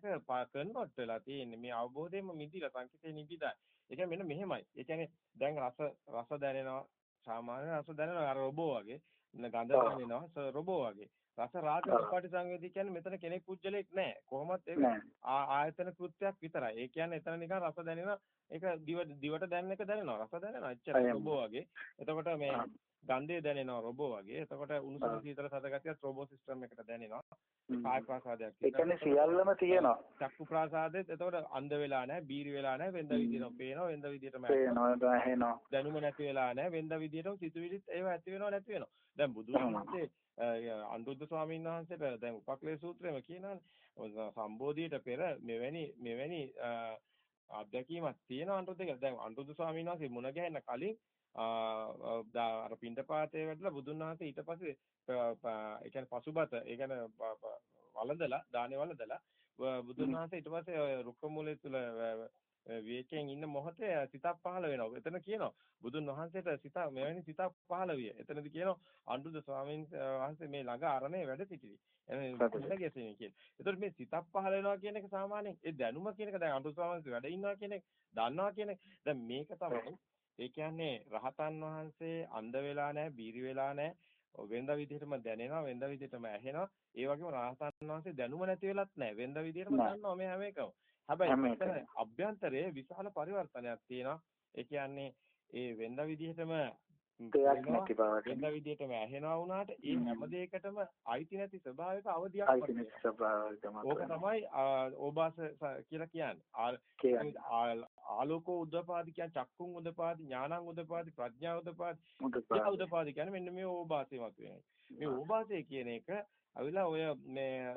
කන්වර්ට් වෙලා තියෙන්නේ මේ අවබෝධයෙන්ම මිදිලා සංකිතේ නිබිදා. ඒ කියන්නේ මෙන්න මෙහෙමයි. ඒ කියන්නේ දැන් රස රස දැනෙනවා සාමාන්‍ය රස දැනෙනවා අර රොබෝ වගේ. ගඳ දැනෙනවා රොබෝ වගේ. රස රාග පටිසංවේදී කියන්නේ මෙතන කෙනෙක් පුජ්‍යලෙක් නැහැ. කොහොමත් ඒක ආයතන කෘත්‍යයක් විතරයි. ඒ කියන්නේ එතන නිකන් රස දැනෙනවා. ඒක දිව දිවට දැනෙන එක දැනෙනවා. රස දැනෙනවා. එච්චරයි රොබෝ වගේ. එතකොට මේ ගන්ධය දැනෙනවා රොබෝ වගේ. එතකොට උණුසුම සීතල සද ගතියත් රොබෝ සිස්ටම් එකට දැනෙනවා. කාය ප්‍රසාදයක්. ඒ කියන්නේ සියල්ලම තියෙනවා. චක්කු ප්‍රසාදෙත් එතකොට අන්ධ වෙලා නැහැ, බීරි වෙලා නැහැ, වෙන්ද විදිහටම පේනවා, වෙන්ද විදිහටම පේනවා, ඇහෙනවා. දැනුම නැති වෙලා නැහැ, වෙන්ද විදිහටම සිතුවිලිත් ඒව ඇති වෙනවා නැති වෙනවා. දැන් වහන්සේ අනුරුද්ධ ස්වාමීන් වහන්සේට දැන් උපක්ලේ සූත්‍රයේම කියනවානේ. සම්බෝධියට පෙර මෙවැනි මෙවැනි අත්දැකීමක් තියෙන අනුරුද්ධ දැන් අනුරුද්ධ ස්වාමීන් වහන්සේ මුණ ගැහෙන්න කලින් අර පින්ඩපාතේ වැඩලා බුදුන් වහන්සේ ඊට පස්සේ ඒ කියන්නේ පසුබත ඒ කියන්නේ වළඳලා දානේ වළඳලා බුදුන් වහන්සේ ඊට පස්සේ රුක්ක මූලයේ තුල විවේකයෙන් ඉන්න මොහොතේ සිතක් පහළ වෙනවා. එතන කියනවා බුදුන් වහන්සේට සිත මෙවැනි සිතක් පහළ විය. එතනදී කියනවා අනුරුද්ධ ස්වාමීන් වහන්සේ මේ ළඟ අරණේ වැඩ සිටිවි. එනේ ගැසෙන්නේ කියන. ඒතකොට මේ සිතක් පහළ වෙනවා කියන එක සාමාන්‍යයෙන් ඒ දැනුම කියන එක දැන් අනුරුද්ධ ස්වාමීන් වැඩ ඉන්නවා කියන එක දන්නවා කියන එක. දැන් මේක තමයි ඒ කියන්නේ රහතන් වහන්සේ අන්ධ වෙලා නැහැ, බීරි වෙලා නැහැ. වෙනද විදිහටම දැනෙනවා, වෙනද විදිහටම ඇහෙනවා. ඒ වගේම රහතන් වහන්සේ දැනුම නැති වෙලත් නැහැ. වෙනද විදිහටම දන්නවා මේ හැම එකම. හැබැයි අභ්‍යන්තරයේ විශාල පරිවර්තනයක් තියෙනවා. ඒ කියන්නේ ඒ වෙනද විදිහටම දෙයක් නැති බවට වෙනද විදිහටම ඇහෙනවා වුණාට ඒ හැම. දෙයකටම අයිති නැති ස්වභාවයක අවදියක් අයිති නැති ස්වභාවයකම ඕක තමයි ඕබාස කියලා කියන්නේ. ආලෝකෝ උදපාදි කියන්නේ චක්කුන් උදපාදි ඥානං උදපාදි ප්‍රඥා උදපාදි ඒක උදපාදි කියන්නේ මෙන්න මේ ඕබාසය මත වෙනවා. මේ ඕබාසය කියන එක අවිලා ඔය මේ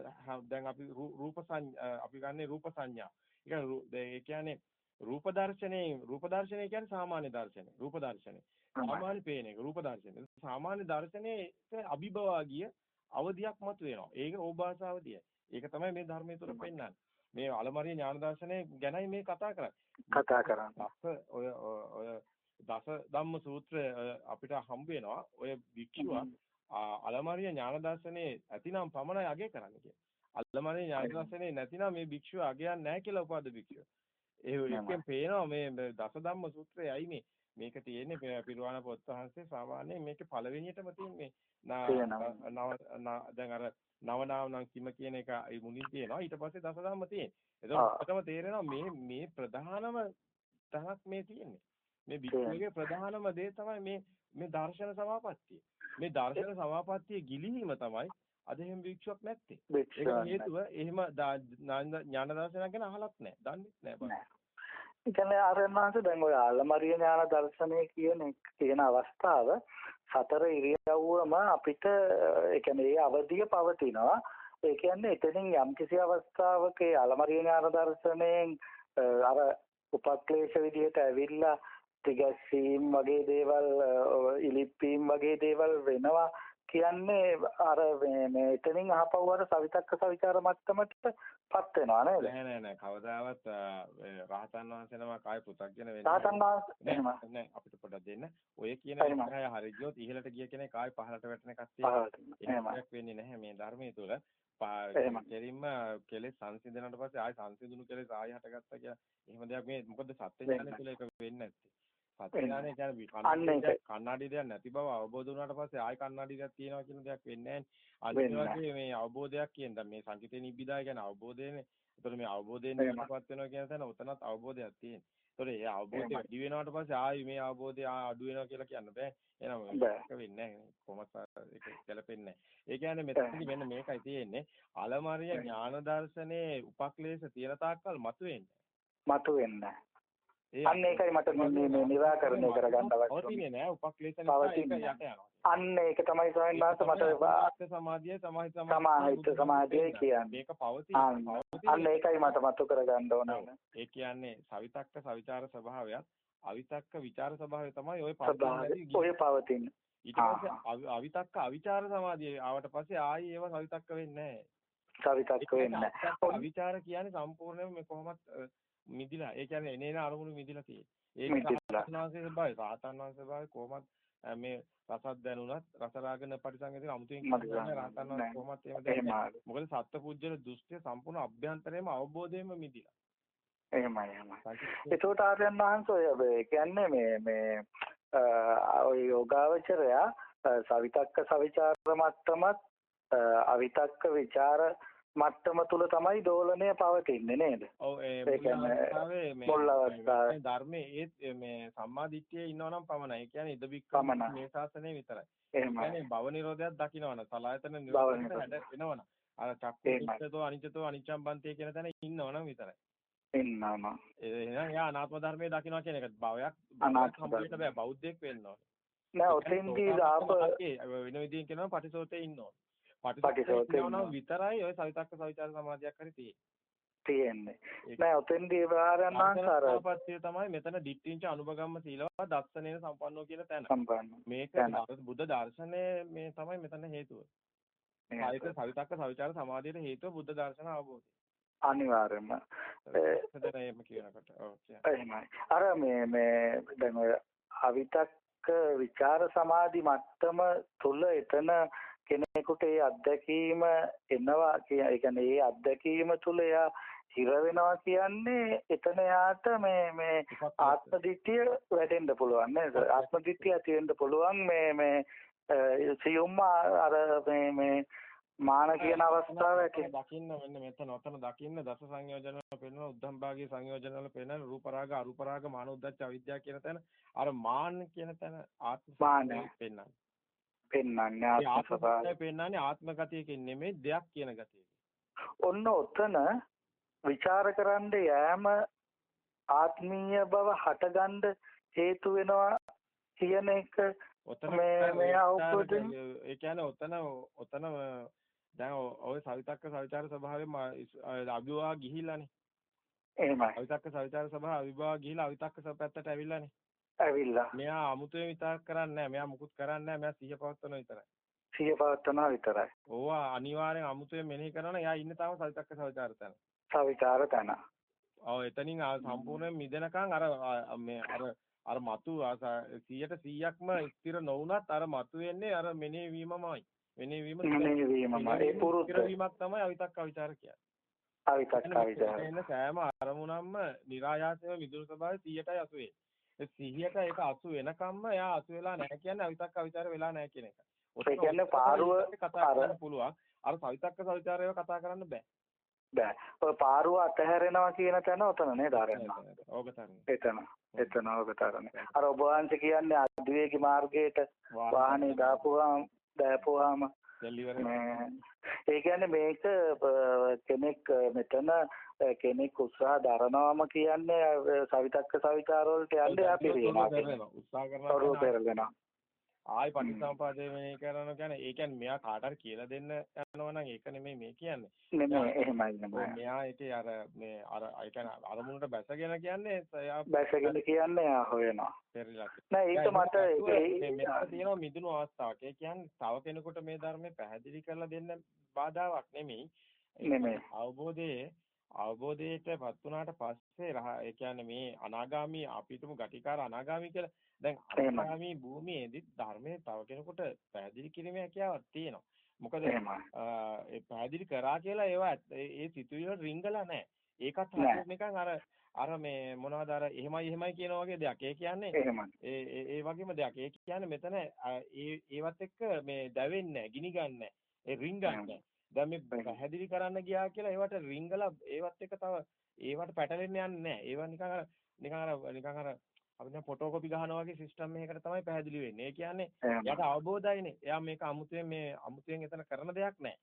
දැන් අපි රූප අපි ගන්නේ රූප සංඥා. ඒ කියන්නේ රූප දර්ශනේ රූප දර්ශනේ කියන්නේ සාමාන්‍ය දර්ශනේ. රූප දර්ශනේ. සාමාන්‍ය පේන එක රූප දර්ශනේ. සාමාන්‍ය දර්ශනේ අභිභවා ගිය අවදියක් මත වෙනවා. ඒක ඕභාස අවදිය. ඒක තමයි මේ ධර්මයේ තුල පෙන්වන්නේ. මේ අලමරිය ඥාන දර්ශනේ ගැනයි මේ කතා කරන්නේ. කතා කරන්නේ. ඔය ඔය දස ධම්ම සූත්‍රය අපිට හම්බ වෙනවා. ඔය වික්ෂුවා අලමරිය ඥාන දර්ශනේ ඇතිනම් පමණයි අගය කරන්නේ කියලා. අලමරිය ඥාන දර්ශනේ නැතිනම් මේ භික්ෂුව අගයන්නේ නැහැ කියලා උපාද භික්ෂුව. ඒ එකෙන් පේනවා මේ දසධම්ම සූත්‍රයයි මේ. මේක තියෙන්නේ පිරුවාණ පොත් වහන්සේ සාමාන්‍යයෙන් මේකේ පළවෙනියටම තියෙන්නේ නව දැන් අර නවනාවනම් කිම කියන එක මුලින් තියෙනවා. ඊට පස්සේ දසධම්ම තියෙනවා එතකොටම තේරෙනවා මේ මේ ප්‍රධානම තහක් මේ තියෙන්නේ. මේ භික්ෂුවගේ ප්‍රධානම දේ තමයි මේ මේ දර්ශන සමාපත්තිය මේ දර්ශන සමාපත්තිය ගිලිහීම තමයි අද එහෙම භික්ෂුවක් නැත්තේ. ඒක හේතුව එහෙම ඥාන දර්ශනයක් ගැන අහලත් නැහැ. දන්නෙත් නැහැ. ඒ කියන්නේ ආරණාංශ දැන් ඔය ආලමරිය ඥාන දර්ශනය කියන කියන අවස්ථාව සතර ඉරියව්වම අපිට ඒ කියන්නේ ඒ අවධිය පවතිනවා. ඒ කියන්නේ එතනින් යම්කිසි අවස්ථාවක ආලමරිය ඥාන දර්ශනයෙන් අර උපක්ලේශ විදිහට ඇවිල්ලා තිගැස්සීම් වගේ දේවල් ඉලිප්පීම් වගේ දේවල් වෙනවා. කියන්නේ අර මේ මේ එතනින් අහපවුවට සවිතක්ක සවිචාර මට්ටමටපත් වෙනවා නේද? නෑ නෑ නෑ. කවදාවත් රහතන් වහන්සේ නමක් ආයේ පෘථග්ජන වෙන්නේ රහතන් වහන්සේ එහෙම නෑ අපිට පොඩ්ඩක් දෙන්න. ඔය කියන විග්‍රහය හරි ගියොත් ඉහළට ගිය කෙනෙක් ආයේ පහළට වැටෙන එකක්. තියෙනවා. එහෙමයක් වෙන්නේ නැහැ මේ ධර්මයේ තුල. කෙලින්ම කෙලෙස් සංසිඳනට පස්සේ ආයෙ සංසිඳුණු කෙලෙස් ආයෙ හටගත්තා කියලා. එහෙම දෙයක් මේ මොකද සත්‍ය ඥානය තුළ ඒක වෙන්නේ නැත්තේ. සත්‍ය ඥානය කියන්නේ කන්නඩි දෙයක් නැති බව අවබෝධ වුණාට පස්සේ ආයෙ කන්නඩි දෙයක් තියෙනවා කියන දෙයක් වෙන්නේ නැහැ. මේ අවබෝධයක් කියන මේ සංකිතේ නිබ්බිදාය කියන අවබෝධයනේ. ඒතකොට මේ අවබෝධයෙන් නිවනපත් වෙනවා කියන තැන උතනත් අවබෝධයක් තියෙනවා. ඒතකොට ඒ අවබෝධය වැඩි වෙනවට පස්සේ ආයෙ මේ අවබෝධය අඩු වෙනවා කියලා කියන්න බෑ. එහෙනම් ඒක වෙන්නේ නැහැ. කොහොමද ඒක ගැලපෙන්නේ නැහැ. ඒ කියන්නේ මෙතනදි මෙන්න මේකයි තියෙන්නේ. අලමරිය ඥාන දර්ශනේ උපක්ලේශ තියෙන තාක්කල් මතුවෙන්නේ. මතුවෙන්නේ අන්න ඒකයි මට මේ මේ निराකරණය කරගන්න අවශ්‍ය. පවතින්නේ නෑ උපක්ලේශන නිසා ඒක අන්න ඒක තමයි ස්වාමීන් වහන්සේ මට ආත්ම සමාධිය සමාහිත සමාහිත සමාධිය කියන්නේ. මේක පවතින අන්න ඒකයි මට මතු කරගන්න ඕන. ඒ කියන්නේ සවිතක්ක සවිචාර ස්වභාවයත් අවිතක්ක විචාර ස්වභාවය තමයි ওই පවතින. ඔය පවතින. ඊට පස්සේ අවිතක්ක අවිචාර සමාධිය ආවට පස්සේ ආයේ ඒව සවිතක්ක වෙන්නේ නෑ. සවිතක්ක වෙන්නේ නෑ. අවිචාර කියන්නේ සම්පූර්ණයෙන්ම කොහොමත් මිදිලා ඒ කියන්නේ එනේන අරමුණු මිදිලා තියෙන්නේ. ඒක රහතන්වන්සේ ස්වභාවය. රහතන්වන්සේ ස්වභාවය කොහොමත් මේ රසත් දැනුණත් රස රාගන පරිසංගතින අමුතුවෙන් කියන්නේ රහතන්වන්සේ කොහොමත් එහෙම දැනෙන්නේ. මොකද සත්පුජ්‍යල දෘෂ්ටිය සම්පූර්ණ අභ්‍යන්තරයේම අවබෝධයෙන්ම මිදිලා. එහෙමයි එහෙමයි. ඒකට ආර්යයන් වහන්සේ ඔය කියන්නේ මේ මේ ඔය යෝගාවචරයා සවිතක්ක සවිචාර මට්ටමත් අවිතක්ක විචාර මට්ටම තුල තමයි දෝලණය පවතින්නේ නේද? ඔව් ඒ කියන්නේ මුල් අවස්ථාවේ ධර්මයේ ඒ මේ සම්මාදිට්ඨියේ ඉන්නවනම් පමණයි. ඒ කියන්නේ ඉදබික්ක මේ ශාසනය විතරයි. එහෙමයි. කියන්නේ භව නිරෝධයක් දකින්නවනම් සලායතන නිරෝධයක් වෙනවනම් අර චක්කුච්චතෝ අනිච්චතෝ අනිච්ඡම් බන්තේ කියන තැන ඉන්නවනම් විතරයි. ඉන්නවනම්. එහෙනම් යා අනාත්ම ධර්මයේ දකින්න කියන එක භවයක් අනාත්ම බෑ බෞද්ධයෙක් වෙන්න ඕනේ. නෑ ඔතෙන්දී දාප වෙන විදිහින් කියනවා පටිසෝතේ ඉන්න ඕනේ. පටිසෝතේ නම් විතරයි ওই සවිතක්ක සවිචාර සමාධියක් හරි තියෙන්නේ. තියෙන්නේ. නෑ ඔතෙන්දී විහාරයන් ආකාරපත්‍ය තමයි මෙතන දිට්ඨිංච අනුභගම්ම සීලව දස්සනේන සම්පන්නෝ කියන තැන. සම්පන්න. මේක බුද්ධ දර්ශනයේ මේ තමයි මෙතන හේතුව. ඒක සවිතක්ක සවිචාර සමාධියට හේතුව බුද්ධ දර්ශන අවබෝධය. අනිවාර්යයෙන්ම. එහෙම කියනකොට. ඔව් එහෙමයි. අර මේ මේ දැන් ඔය අවිතක්ක විචාර සමාධි මට්ටම තුල එතන කෙනෙකුට ඒ අත්දැකීම එනවා ඒ කියන්නේ ඒ අත්දැකීම තුල එයා හිර වෙනවා කියන්නේ එතන යාට මේ මේ ආත්ම දිට්ඨිය වැඩෙන්න පුළුවන් නේද? ආත්ම දිට්ඨිය ඇති වෙන්න පුළුවන් මේ මේ සියුම්ම අර මේ මේ මාන කියන අවස්ථාව ඇති. දකින්න මෙන්න මෙතන ඔතන දකින්න දස සංයෝජන වල පෙන්වන උද්ධම් භාගයේ සංයෝජන වල පෙන්වන රූප රාග අරූප රාග මාන උද්දච්ච අවිද්‍යාව කියන තැන. අර මාන කියන තැන ආත්ම මාන පෙන්වන්නේ පෙන්වන්නේ ආත්ම ස්වභාවය. පෙන්වන්නේ ආත්ම ගතියකින් නෙමෙයි දෙයක් කියන ගතියකින්. ඔන්න ඔතන ਵਿਚාර කරන්න යෑම ආත්මීය බව හටගන්න හේතු වෙනවා කියන එක ඔතන මේ අවබෝධයෙන් ඒ කියන්නේ ඔතන ඔතන දැන් ඔය සවිතක්ක සවිචාර ස්වභාවයෙන් අභිවා ගිහිලානේ. එහෙමයි. අවිතක්ක සවිචාර ස්වභාව අභිවා ගිහිලා අවිතක්ක සපැත්තට ඇවිල්ලානේ. ඇවිල්ලා. මෙයා 아무තේ විතර කරන්නේ නැහැ. මෙයා මුකුත් කරන්නේ නැහැ. මෙයා සිහිය පවත්වන විතරයි. සිහිය පවත්වනවා විතරයි. ඕවා අනිවාර්යෙන් 아무තේ මෙනෙහි කරනවා. එයා ඉන්නේ තාම සවිතක්ක සවිචාර තැන. සවිචාර තැන. ඔව් එතනින් සම්පූර්ණයෙන් මිදෙනකන් අර මේ අර අර මතු 100ට 100ක්ම ස්ථිර නොවුනත් අර මතු වෙන්නේ අර මෙනෙහි වීමමයි. මෙනෙහි වීම මෙනෙහි වීමමයි. ඒ පුරුද්ද. වීමක් තමයි අවිතක්ක අවිචාර කියන්නේ. අවිතක්ක අවිචාර. එන්න සෑම අරමුණක්ම નિરાයාසයෙන් විදුල ස්වභාවය 100ටයි 80යි. 100ට ඒක 80 වෙනකම්ම එයා 80 වෙලා නැහැ කියන්නේ අවිතක්ක අවිචාර වෙලා නැහැ කියන එක. ඒ කියන්නේ පාරුව කතා කරන්න පුළුවන්. අර සවිතක්ක සවිචාරයව කතා කරන්න බෑ. බෑ. ඔය පාරුව අතහැරෙනවා කියන තැන ඔතන නේද ආරෙන්නා. ඕක තරන්නේ. එතන. එතන ඕක තරන්නේ. අර ඔබ වහන්සේ කියන්නේ අධිවේගී මාර්ගයට වාහනේ දාපුවාම දාපුවාම ඒ කියන්නේ මේක කෙනෙක් මෙතන කෙනෙක් උත්සාහ දරනවාම කියන්නේ සවිතක්ක සවිචාර වලට යන්නේ අපි උත්සාහ කරනවා ආයි පටිසම්පාදේ වෙන කරනවා කියන්නේ ඒ කියන්නේ මෙයා කාට හරි කියලා දෙන්න යනවා නම් ඒක නෙමෙයි මේ කියන්නේ. නෙමෙයි එහෙමයි නෙමෙයි. මෙයා ඒකේ අර මේ අර ඒ කියන්නේ අරමුණට බැසගෙන කියන්නේ එයා බැසගෙන කියන්නේ එයා හොයනවා. නෑ ඒක මට මේ මෙතන තියෙනවා මිදුණු අවස්ථාවක්. ඒ කියන්නේ තව කෙනෙකුට මේ ධර්මය පැහැදිලි කරලා දෙන්න බාධාවක් නෙමෙයි. නෙමෙයි. අවබෝධයේ අවබෝධයටපත් වුණාට පස්සේ ඒ කියන්නේ මේ අනාගාමී අපිටම ගටිකාර අනාගාමී කියලා දැන් අනාගාමී භූමියේදී ධර්මයේ තව කෙනෙකුට පැහැදිලි කිරීමේ හැකියාවක් තියෙනවා. මොකද ඒ පැහැදිලි කරා කියලා ඒවා ඒ සිතුවිලි රිංගලා නැහැ. ඒකත් නිකන් අර අර මේ මොනවද අර එහෙමයි එහෙමයි කියන වගේ දෙයක්. ඒ කියන්නේ ඒ ඒ වගේම දෙයක්. ඒ කියන්නේ මෙතන ඒ ඒවත් එක්ක මේ දැවෙන්නේ නැහැ, ගිනි ගන්නෑ. ඒ රිංගන්නේ. දැන් මේ පැහැදිලි කරන්න ගියා කියලා ඒවට රිංගලා ඒවත් එක තව ඒවට පැටලෙන්න යන්නේ නැහැ. ඒවා නිකන් අර නිකන් අර නිකන් අර අපි දැන් ෆොටෝකොපි ගහනවා වගේ සිස්ටම් එකකට තමයි පැහැදිලි වෙන්නේ. ඒ කියන්නේ එයාට අවබෝධයිනේ. එයා මේක අමුතුවෙන් මේ අමුතුවෙන් එතන කරන දෙයක් නැහැ.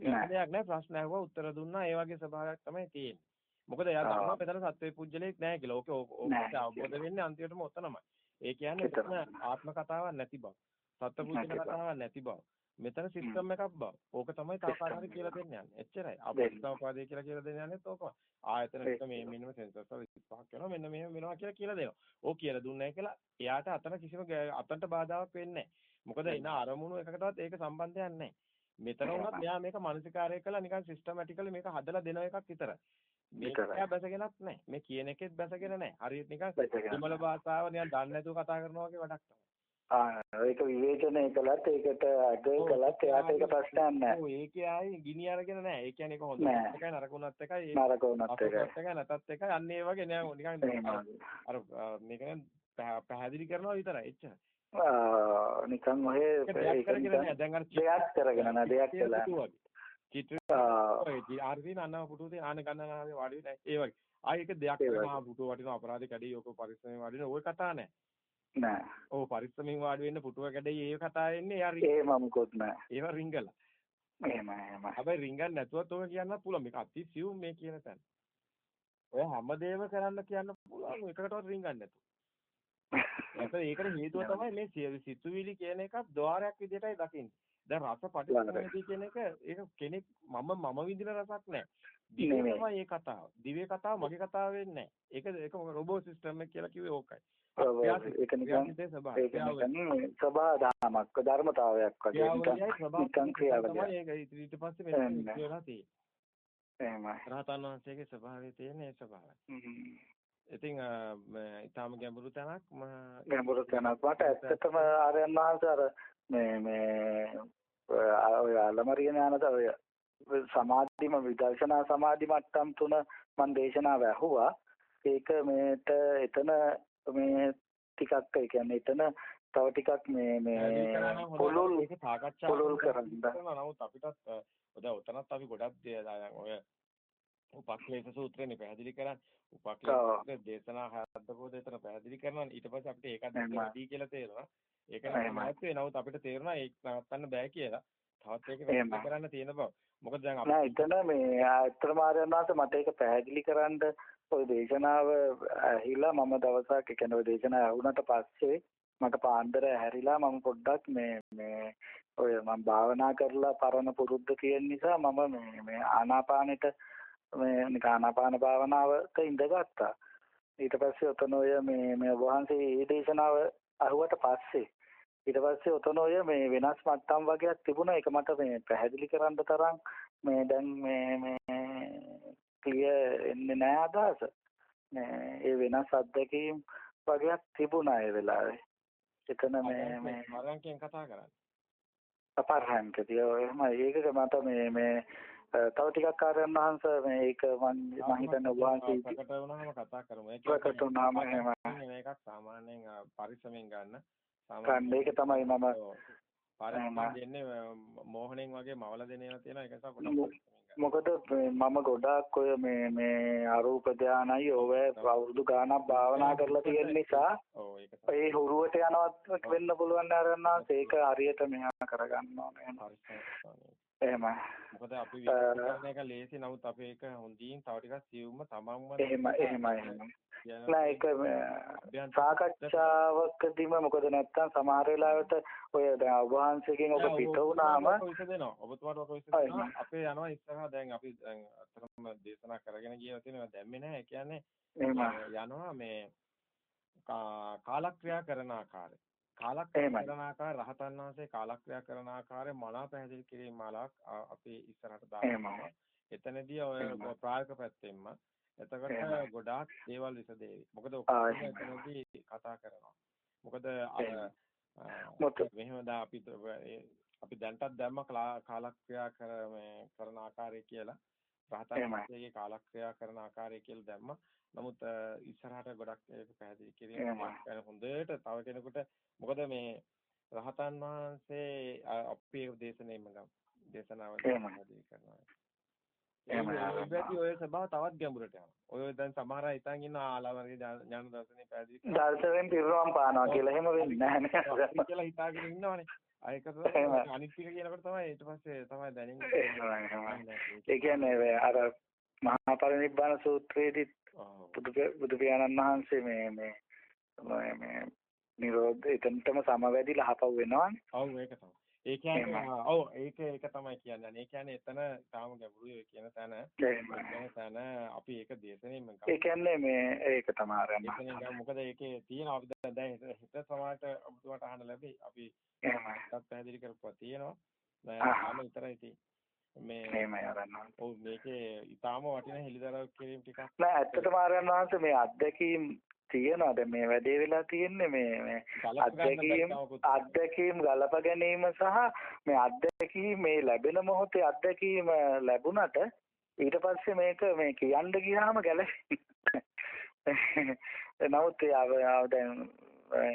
කරන දෙයක් නැහැ. ප්‍රශ්න අහුවා උත්තර දුන්නා. ඒ වගේ ස්වභාවයක් තමයි තියෙන්නේ. මොකද එයා දන්නවා මෙතන සත්වේ පුජ්‍යලයක් නැහැ කියලා. ඕක ඕක අවබෝධ වෙන්නේ අන්තිමටම ඔතනමයි. ඒ කියන්නේ එතන ආත්ම කතාවක් නැති බව. පුජ්‍යල කතාවක් නැති බව. මෙතන සිස්ටම් එකක් බව. ඕක තමයි කාටහරි කියලා දෙන්න යන්නේ. එච්චරයි. අපස්සවපාදේ කියලා කියලා දෙන්න යන්නේ ඕකම. ආයතන එක මේ මෙන්නම සෙන්සර්ස් වල 25ක් වෙනවා. මෙන්න මෙහෙම වෙනවා කියලා කියලා දෙනවා. ඕක කියලා දුන්නේ කියලා එයාට අතන කිසිම අතන්ට බාධාවක් වෙන්නේ මොකද එන අරමුණු එකකටවත් ඒක සම්බන්ධයක් නැහැ. මෙතන වුණත් මෙයා මේක මානසිකාරය කළා නිකන් සිස්ටමැටිකලි මේක හදලා දෙන එකක් විතරයි. මේක බැසගෙනත් නැහැ. මේ කියන එකෙත් බැසගෙන නැහැ. හරියට නිකන් විමල භාෂාව නිකන් දන්නේ නැතුව කතා කරනවා වගේ වැඩක් තමයි. ඒක විවේචනය කළත් ඒකට අගය කළත් එයාට ඒක ප්‍රශ්නයක් නැහැ. ඔව් ඒකේ ආයේ ගිනි අරගෙන නැහැ. ඒ කියන්නේ ඒක හොඳ එකයි නරකුණත් එකයි. නරකුණත් එකයි. නැතත් එකයි. අන්න ඒ වගේ නෑ නිකන් අර මේක පැහැදිලි කරනවා විතරයි. එච්චරයි. නිකන් ඔය ඒක දෙයක් කරගෙන නෑ දෙයක් කළා. චිත්‍ර ඔය ආර්සින අන්නව පුටු තියෙන ආන ගන්නනාවේ වාඩි වෙලා ඒ වගේ. ආයේ ඒක දෙයක් කරනවා පුටු වටින අපරාධ කැඩේ යෝක පරිස්සමෙන් වාඩි වෙන ওই කතා නෑ. නෑ. ඔව් පරිස්සමින් වාඩි වෙන්න පුටුව කැඩේ ඒ කතාව එන්නේ යාර. එහෙම මොකොත් නෑ. ඒවා රිංගලා. එහෙම එහෙම. හැබැයි රිංගන්න නැතුවත් ඔය කියන්නත් පුළුවන්. මේක අති සියුම් මේ කියන තැන. ඔය හැමදේම කරන්න කියන්න පුළුවන් එකකටවත් රිංගන්න නැතුව. එතකොට ඒකට හේතුව තමයි මේ සිතුවිලි කියන එකක් ద్వාරයක් විදිහටයි දකින්නේ. දැන් රස පටිච්චසමුප්පාදේ කියන එක ඒක කෙනෙක් මම මම විඳින රසක් නෑ. දිවේ තමයි මේ කතාව. දිවේ කතාව මගේ කතාව වෙන්නේ නෑ. ඒක ඒක රොබෝ සිස්ටම් එක කියලා කිව්වේ ඕකයි. ඒක නිකන් ඒක නිකන් සබා දාමක් ධර්මතාවයක් වගේ නිකන් ක්‍රියාවලියක්. ඒක ඊට පස්සේ මේ කියලා තියෙන්නේ. එහෙමයි. රහතන් වහන්සේගේ ස්වභාවය තියෙන ඒ ස්වභාවය. ඉතින් ඊටාම ගැඹුරු තැනක් ගැඹුරු තැනක් මට ඇත්තටම ආර්යයන් වහන්සේ අර මේ මේ ඔය අලමරිය ඥානද ඔය සමාධිම විදර්ශනා සමාධි මට්ටම් තුන මම දේශනාව ඇහුවා ඒක මේට එතන මේ ටිකක් ඒ කියන්නේ එතන තව ටිකක් මේ මේ පොළොල් පොළොල් කරන්න. නමුත් අපිටත් දැන් උතනත් අපි ගොඩක් ඔය උපක්ලේශ සූත්‍රනේ පැහැදිලි කරන්නේ. උපක්ලේශ දේශනා හදපොත එතන පැහැදිලි කරනවා. ඊට පස්සේ අපිට ඒකත් වැඩි කියලා තේරෙනවා. ඒක නම් මහත්වේ නමුත් අපිට තේරුණා ඒක නවත්තන්න බෑ කියලා. තවත් ඒක පැහැදිලි කරන්න තියෙන බව. මොකද දැන් අපි නෑ එතන මේ අත්‍තරම ආරයන්වාස මට ඒක පැහැදිලි කරන්න ඔය දේශනාව ඇහිලා මම දවසක් ඒ කියන්නේ ඔය දේශනාව ඇහුණට පස්සේ මට පාන්දර ඇහැරිලා මම පොඩ්ඩක් මේ මේ ඔය මම භාවනා කරලා පරණ පුරුද්ද තියෙන නිසා මම මේ මේ ආනාපානෙට මේ නික ආනාපාන භාවනාවට ඉඳගත්තා. ඊට පස්සේ ඔතන ඔය මේ මේ වහන්සේ මේ දේශනාව අහුවට පස්සේ ඊට පස්සේ ඔතන ඔය මේ වෙනස් මට්ටම් වගේක් තිබුණා. ඒක මට මේ පැහැදිලි කරන්න තරම් මේ දැන් මේ මේ ක්ලියර් එන්නේ නැහැ අදහස. මේ ඒ වෙනස් අත්දැකීම් වගේක් තිබුණා ඒ වෙලාවේ. එතන මේ මේ මරණකෙන් කතා කරන්නේ. අපරහන්කදී එහෙම ඒකක මට මේ මේ තව ටිකක් ආරයන් වහන්ස මේක මම මම හිතන්නේ වහන්සේ ප්‍රකට වුණාම කතා කරමු. ඒක ප්‍රකට වුණාම එහෙම මේකක් සාමාන්‍යයෙන් පරිස්සමෙන් ගන්න. ගන්න ඒක තමයි මම පරිස්සමෙන් දෙන්නේ මෝහණෙන් වගේ මවල දෙන ඒවා තියෙනවා ඒක නිසා පොඩ්ඩක් මොකද මම ගොඩාක් ඔය මේ මේ අරූප ධානයි ඔය අවුරුදු ගාණක් භාවනා කරලා තියෙන නිසා ඒ හුරුවට යනවත් වෙන්න පුළුවන් ආරණාස ඒක හරියට මෙහා කරගන්න ඕනේ එහෙමයි. මොකද අපි විශ්ලේෂණය එක ලේසි නමුත් අපි ඒක හොඳින් තව ටිකක් සියුම්ම තමන්ම එහෙම එහෙමයි එහෙමයි. නෑ ඒක සාකච්ඡාවකදීම මොකද නැත්තම් සමහර වෙලාවට ඔය දැන් ඔබ වහන්සේගෙන් ඔබ පිට වුණාම. ඔබතුමාට ඔක විසදෙනවා. අපේ යනවා ඉස්සරහා දැන් අපි දැන් අතරම දේශනා කරගෙන ගියලා තියෙනවා දැම්මේ නැහැ. ඒ කියන්නේ යනවා මේ කාලක්‍රියා කරන ආකාරය. කාලක්‍රියා කරන ආකාර රහතන් වහන්සේ කාලක්‍රියා කරන ආකාරය මනා පැහැදිලි කිරීම මාලාවක් අපි ඉස්සරහට දානවා. එතනදී ඔය ප්‍රායෝගික පැත්තෙන්ම එතකොට ගොඩාක් දේවල් විසදේවි. මොකද ඔක්කොම කතා කරනවා. මොකද මෙහෙම දා අපි අපි දැන්ටත් දැම්ම කාලක්‍රියා කර කරන ආකාරය කියලා රහතන් වහන්සේගේ කාලක්‍රියා කරන ආකාරය කියලා දැම්ම. නමුත් ඉස්සරහට ගොඩක් ඒක පැහැදිලි කිරීම හොඳට තව කෙනෙකුට මොකද මේ රහතන් වහන්සේ අපේ දේශනෙම ගම් දේශනාව පැහැදිලි කරනවා. එහෙම ඉබ්බැති ඔය ස්වභාව තවත් ගැඹුරට යනවා. ඔය දැන් සමහර අය හිතන් ඉන්න ආලාවගේ ඥාන දර්ශනේ පැහැදිලි කරනවා. දර්ශනෙන් පිරුවම් පානවා කියලා එහෙම වෙන්නේ නැහැ නේ. කියලා හිතාගෙන ඉන්නවනේ. අයක අනිත් ටික කියනකොට තමයි ඊට පස්සේ තමයි දැනෙන්නේ. ඒ කියන්නේ අර මහා පරිනිබ්බාන සූත්‍රයේදී බුදු බුදු පියාණන් වහන්සේ මේ මේ මේ නිරෝධ එතනටම සමවැදිලා හපව වෙනවනේ. ඔව් ඒක තමයි. ඒ කියන්නේ ඔව් ඒක ඒක තමයි කියන්නේ. ඒ කියන්නේ එතන තාම ගැඹුරුයි කියන තැන. ඒ තැන අපි ඒක දේශනෙම ගමු. ඒ කියන්නේ මේ ඒක තමයි ගමු. මොකද ඒකේ තියෙන අපි දැන් හිත සමාජයට ඔබතුමාට අහන්න ලැබෙයි. අපි ඒකත් පැහැදිලි කරපුවා තියෙනවා. තාම විතරයි තියෙන්නේ. මේ එහෙමයි ආරම්භ. ඔව් මේකේ ඊටාම වටින හෙලිදරව් කිරීම ටිකක්. නෑ ඇත්තටම ආරම්භ මේ අත්දැකීම් තියෙනවා. දැන් මේ වැඩේ වෙලා තියෙන්නේ මේ මේ අත්දැකීම් අත්දැකීම් ගලප ගැනීම සහ මේ අත්දැකීම් මේ ලැබෙන මොහොතේ අත්දැකීම ලැබුණට ඊට පස්සේ මේක මේ කියන්න ගියාම ගැලපෙන්නේ නමුත් දැන්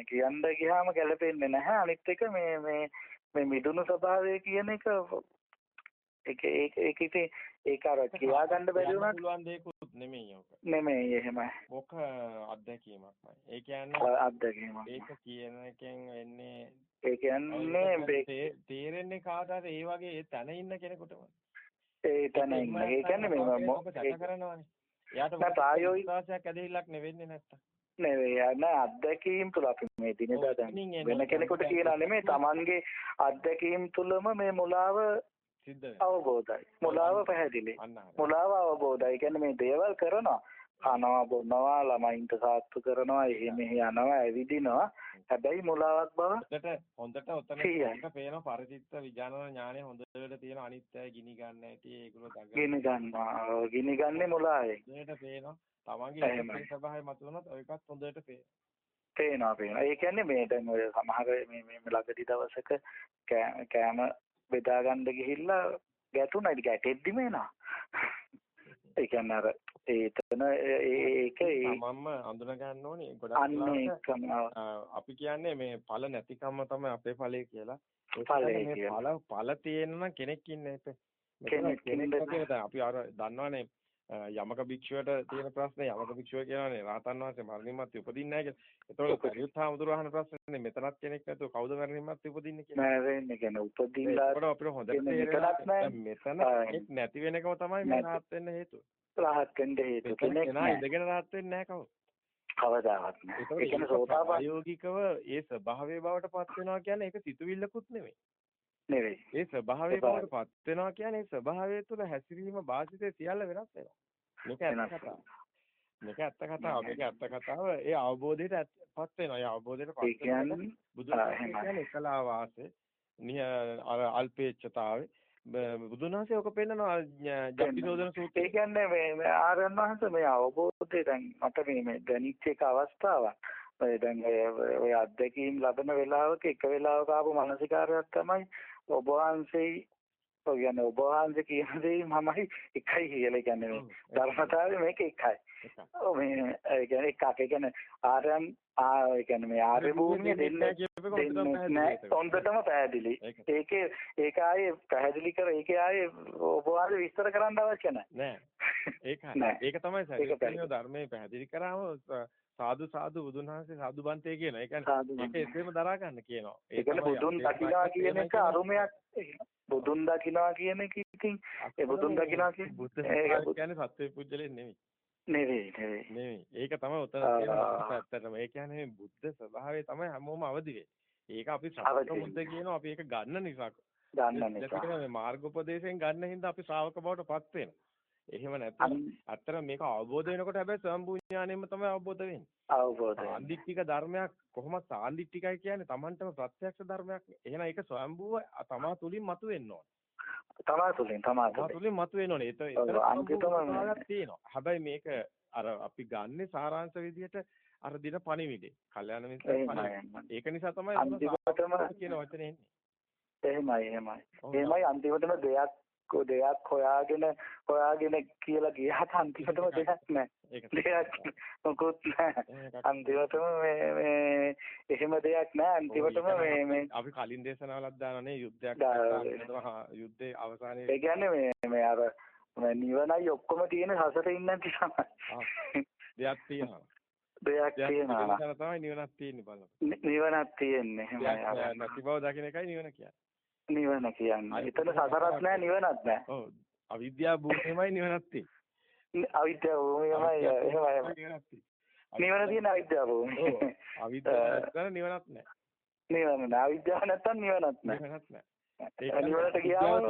කියන්න ගියාම ගැලපෙන්නේ නැහැ. අනිත් එක මේ මේ මේ මිදුණු ස්වභාවය කියන එක ඒක ඒක ඒක ඉතින් ඒක අර කියා ගන්න බැරි වුණාට පුළුවන් දෙයක්වත් නෙමෙයි ඔක. නෙමෙයි එහෙමයි. ඔක අත්දැකීමක්මයි. ඒ කියන්නේ අත්දැකීමක්. ඒක කියන එකෙන් එන්නේ ඒ කියන්නේ තේරෙන්නේ කාට හරි ඒ වගේ තැන ඉන්න කෙනෙකුටම. ඒ තැන ඉන්න. ඒ කියන්නේ මේ මොකක් කරනවනේ. එයාට ප්‍රායෝගික විශ්වාසයක් ඇදහිල්ලක් නෙවෙන්නේ නැත්තම්. නෙවෙයි යන අත්දැකීම් තුල අපි මේ දිනදා දැන් වෙන කෙනෙකුට කියලා නෙමෙයි Tamange අත්දැකීම් තුලම මේ මුලාව අවබෝධයි. මුලාව පැහැදිලි. මුලාව අවබෝධයි. කියන්නේ මේ දේවල් කරනවා. කනවා බොනවා ළමයින්ට සාත්තු කරනවා එහෙ මෙහෙ යනවා ඇවිදිනවා. හැබැයි මුලාවක් බව හොඳට හොඳට ඔතන පේන පරිචිත්ත විඥාන ඥානෙ හොඳට තියෙන අනිත්‍යයි ගිනි ගන්න ඇති ඒගොල්ලෝ දඟ ගිනි ගන්නවා. ගිනි ගන්නේ මුලාවෙන් හොඳට පේනවා. තමන්ගේ ස්වභාවය මත වුණත් ඒකත් හොඳට පේනවා. පේනවා පේනවා. ඒ කියන්නේ මේ දැන් ඔය සමහර මේ මේ ළඟදි දවසක කෑම බෙදා ගන්න ගිහිල්ලා ගැටුණා ඉතින් ගැටෙද්දිම එනවා. ඒ කියන්නේ අර ඒතන ඒක මම අඳුන ගන්න ඕනේ ගොඩක් අපි කියන්නේ මේ ඵල නැතිකම තමයි අපේ ඵලය කියලා. ඵල ඵල තියෙන කෙනෙක් ඉන්නේ කෙනෙක් කෙනෙක් අපි අර දන්නවනේ යමක භික්ෂුවට තියෙන ප්‍රශ්නේ යමක භික්ෂුව කියනවානේ රහතන් වහන්සේ මරණින්මත් උපදින්නේ නැහැ කියලා. ඒතකොට කරියුත් හාමුදුරුවෝ අහන ප්‍රශ්නේ මෙතනත් කෙනෙක් නැතුව කවුද මරණින්මත් උපදින්නේ කියලා. නෑ වෙන්නේ කියන්නේ උපදින්නලා ඒකට අපිට හොඳට තේරෙනවා මෙතන නැති වෙන එකම තමයි මේ රහත් වෙන්න හේතුව. රහත් වෙන්න හේතුව කෙනෙක් නෑ ඉඳගෙන රහත් වෙන්නේ නැහැ කවුරු. කවදාවත් නෑ. ඒ කියන්නේ සෝතාපන්න යෝගිකව ඒ ස්වභාවයේ බවට පත් වෙනවා කියන්නේ ඒක සිතුවිල්ලකුත් නෙවෙයි. නෙවෙයි. ඒ ස්වභාවයේ බවට පත් වෙනවා කියන්නේ ස්වභාවය තුළ හැසිරීම වාසිතේ සියල්ල වෙනස් වෙනවා. මේක ඇත්ත කතාව. මේක ඇත්ත කතාව. මේක ඇත්ත කතාව. ඒ අවබෝධයට පත් වෙනවා. ඒ අවබෝධයට පත් වෙනවා. බුදුන් කියන්නේ එකලා වාසේ අර අල්පේච්ඡතාවේ බුදුන් වහන්සේ ඔක පෙන්නනවා ජප්තිසෝදන සූත්‍රය. ඒ කියන්නේ මේ ආරයන් වහන්සේ මේ අවබෝධය දැන් මට මේ මේ දැනිච්ච එක අවස්ථාවක්. දැන් ඔය අත්දැකීම් ලබන වෙලාවක එක වෙලාවක ආපු මානසිකාරයක් තමයි ඔබ වහන්සේ ඔය කියන්නේ ඔබ වහන්සේ කියන දේ මමයි එකයි කියලා කියන්නේ ධර්මතාවය මේක එකයි. ඔව් මේ ඒ කියන්නේ එකක්. ඒ කියන්නේ ආරයන් ආ ඒ කියන්නේ මේ ආර්ය භූමිය දෙන්නේ නෑ හොඳටම පැහැදිලි. ඒකේ ඒක ආයේ පැහැදිලි කර ඒකේ ආයේ ඔබ වහන්සේ විස්තර කරන්න අවශ්‍ය නෑ. නෑ. ඒක ඒක තමයි සත්‍ය ධර්මයේ පැහැදිලි කරාම සාදු සාදු බුදුන් වහන්සේ සාදු බන්තේ කියනවා. ඒ කියන්නේ ඒක එසේම දරා ගන්න කියනවා. ඒ කියන්නේ බුදුන් දකිනවා කියන එක අරුමයක් බුදුන් දකිනවා කියන එක ඉතින් ඒ බුදුන් කියන බුද්ධ කියන්නේ සත්‍ය පුජ්‍යලෙන් නෙමෙයි. නෙවෙයි නෙවෙයි. නෙමෙයි. ඒක තමයි උතන ඇත්තටම. ඒ කියන්නේ බුද්ධ ස්වභාවය තමයි හැමෝම අවදි. ඒක අපි ශ්‍රාවක බුද්ධ කියනවා අපි ඒක ගන්න නිසා. ගන්න නිසා. මේ මාර්ගෝපදේශයෙන් ගන්න හින්දා අපි ශ්‍රාවක බවට පත් වෙනවා. එහෙම නැත්නම් ඇත්තට මේක අවබෝධ වෙනකොට හැබැයි ස්වයංභූ ඥාණයෙන්ම තමයි අවබෝධ වෙන්නේ. අවබෝධ සාන්දිටික ධර්මයක් කොහොමද සාන්දිටිකයි කියන්නේ Tamanටම ප්‍රත්‍යක්ෂ ධර්මයක්. එහෙනම් ඒක ස්වයංභූව තමා තුලින් මතුවෙන්න ඕන. තමා තුලින් තමා තුලින් මතුවෙන්න ඕනේ. ඒක ඒක තියෙනවා. හැබැයි මේක අර අපි ගන්නෙ සාරාංශ විදිහට අර දින පණිවිඩේ. කල්යාණ මිත්‍ර ඒක නිසා තමයි අන්තිමටම කියන වචනේ එන්නේ. එහෙමයි එහෙමයි. එහෙමයි අන්තිමටම දෙයක් දෙයක් හොයාගෙන හොයාගෙන කියලා ගියාට අන්තිමටම දෙයක් නැහැ. දෙයක් මොකුත් නැහැ. අන්තිමටම මේ මේ එහෙම දෙයක් නැහැ. අන්තිමටම මේ මේ අපි කලින් දේශනාවලක් දානනේ යුද්ධයක් යුද්ධේ අවසානයේ ඒ කියන්නේ මේ මේ අර නිවනයි ඔක්කොම තියෙන හසට ඉන්න නැති තමයි. දෙයක් තියෙනවා. දෙයක් තියෙනවා. තමයි නිවනක් තියෙන්නේ බලන්න. නිවනක් තියෙන්නේ. එහෙමයි. නැති බව දකින්න එකයි නිවන කියන්නේ. නිවන කියන්නේ. එතන සසරත් නැහැ නිවනත් නැහැ. ඔව්. අවිද්‍යාව භූමියමයි නිවනක් තියෙන්නේ. අවිද්‍යාව භූමියමයි එහෙමයි. නිවන තියෙන අවිද්‍යාව භූමිය. ඔව්. අවිද්‍යාව නැත්නම් නිවනක් නැහැ. නිවන නැහැ. අවිද්‍යාව නැත්නම් නිවනත් නැහැ. නිවනක් නැහැ. නිවනට ගියාම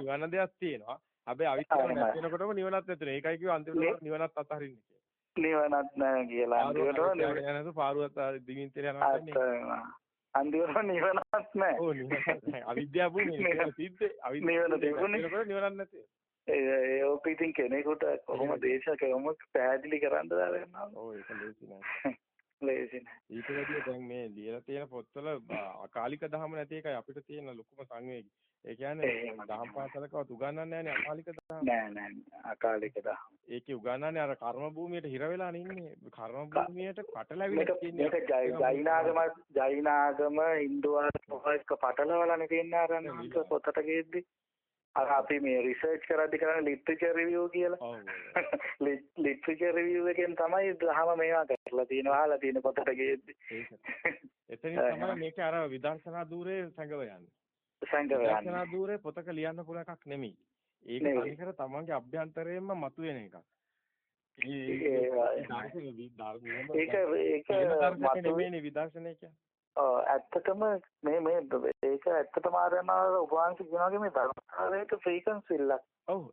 නිවන දෙයක් තියෙනවා. හැබැයි අවිද්‍යාව නැති වෙනකොටම නිවනත් නැතුනේ. ඒකයි කිව්ව අන්තිමට නිවනත් අතහරින්නේ කියලා. නිවනත් නැහැ කියලා. අන්තිමට නිවන පාරුවත් දිගින් තේර යනවා. අන්තිමට නිවනක් නැහැ. ඔව් නිවනක් අවිද්‍යාව භූමිය සිද්දේ නිවන තිබුණේ නිවනක් නැති. ඒ ඕක ඉතින් කෙනෙකුට කොහොම දේශක කොහොම පැහැදිලි කරන්න දාලා ඔව් ඒක ලේසි නෑ. ලේසි නෑ. ඊට වැඩිය දැන් මේ ලියලා තියෙන පොත්වල අකාලික දහම නැති එකයි අපිට තියෙන ලොකුම සංවේගය. ඒ කියන්නේ දහම් පාසලකවත් උගන්වන්නේ නැහැනේ අකාලික දහම. නෑ නෑ අකාලික දහම. ඒකේ උගන්වන්නේ අර කර්ම භූමියට හිර වෙලා ඉන්නේ. කර්ම භූමියට පටලැවිලා තියෙන්නේ. මේක ජෛනාගම ජෛනාගම හින්දු ආගම පටලවලානේ තියෙන්නේ අර පොතට ගියද්දි. අර අපි මේ රිසර්ච් කරද්දි කරන්නේ ලිටරචර් රිවිව් කියලා. ඔව්. ලිටරචර් රිවිව් එකෙන් තමයි දහම මේවා කරලා තියෙනවා අහලා තියෙන පොතට ගියද්දි. එතනින් තමයි මේක අර විදර්ශනා ධූරේ සංගව යන්නේ. සංගව යන්නේ. විදර්ශනා ධූරේ පොතක ලියන්න පුළුවන් එකක් නෙමෙයි. ඒක තනිකර තමන්ගේ අභ්‍යන්තරයෙන්ම මතුවෙන එකක්. ඒක ඒක නෙමෙයිනේ විදර්ශනය කියන්නේ. ඇත්තටම මේ මේ ඒක ඇත්තටම ආරයනාර උපවාංශ කියනවාගේ මේ ධර්මතාවයක ෆ්‍රීකන්සි ඉල්ලක්. ඔව්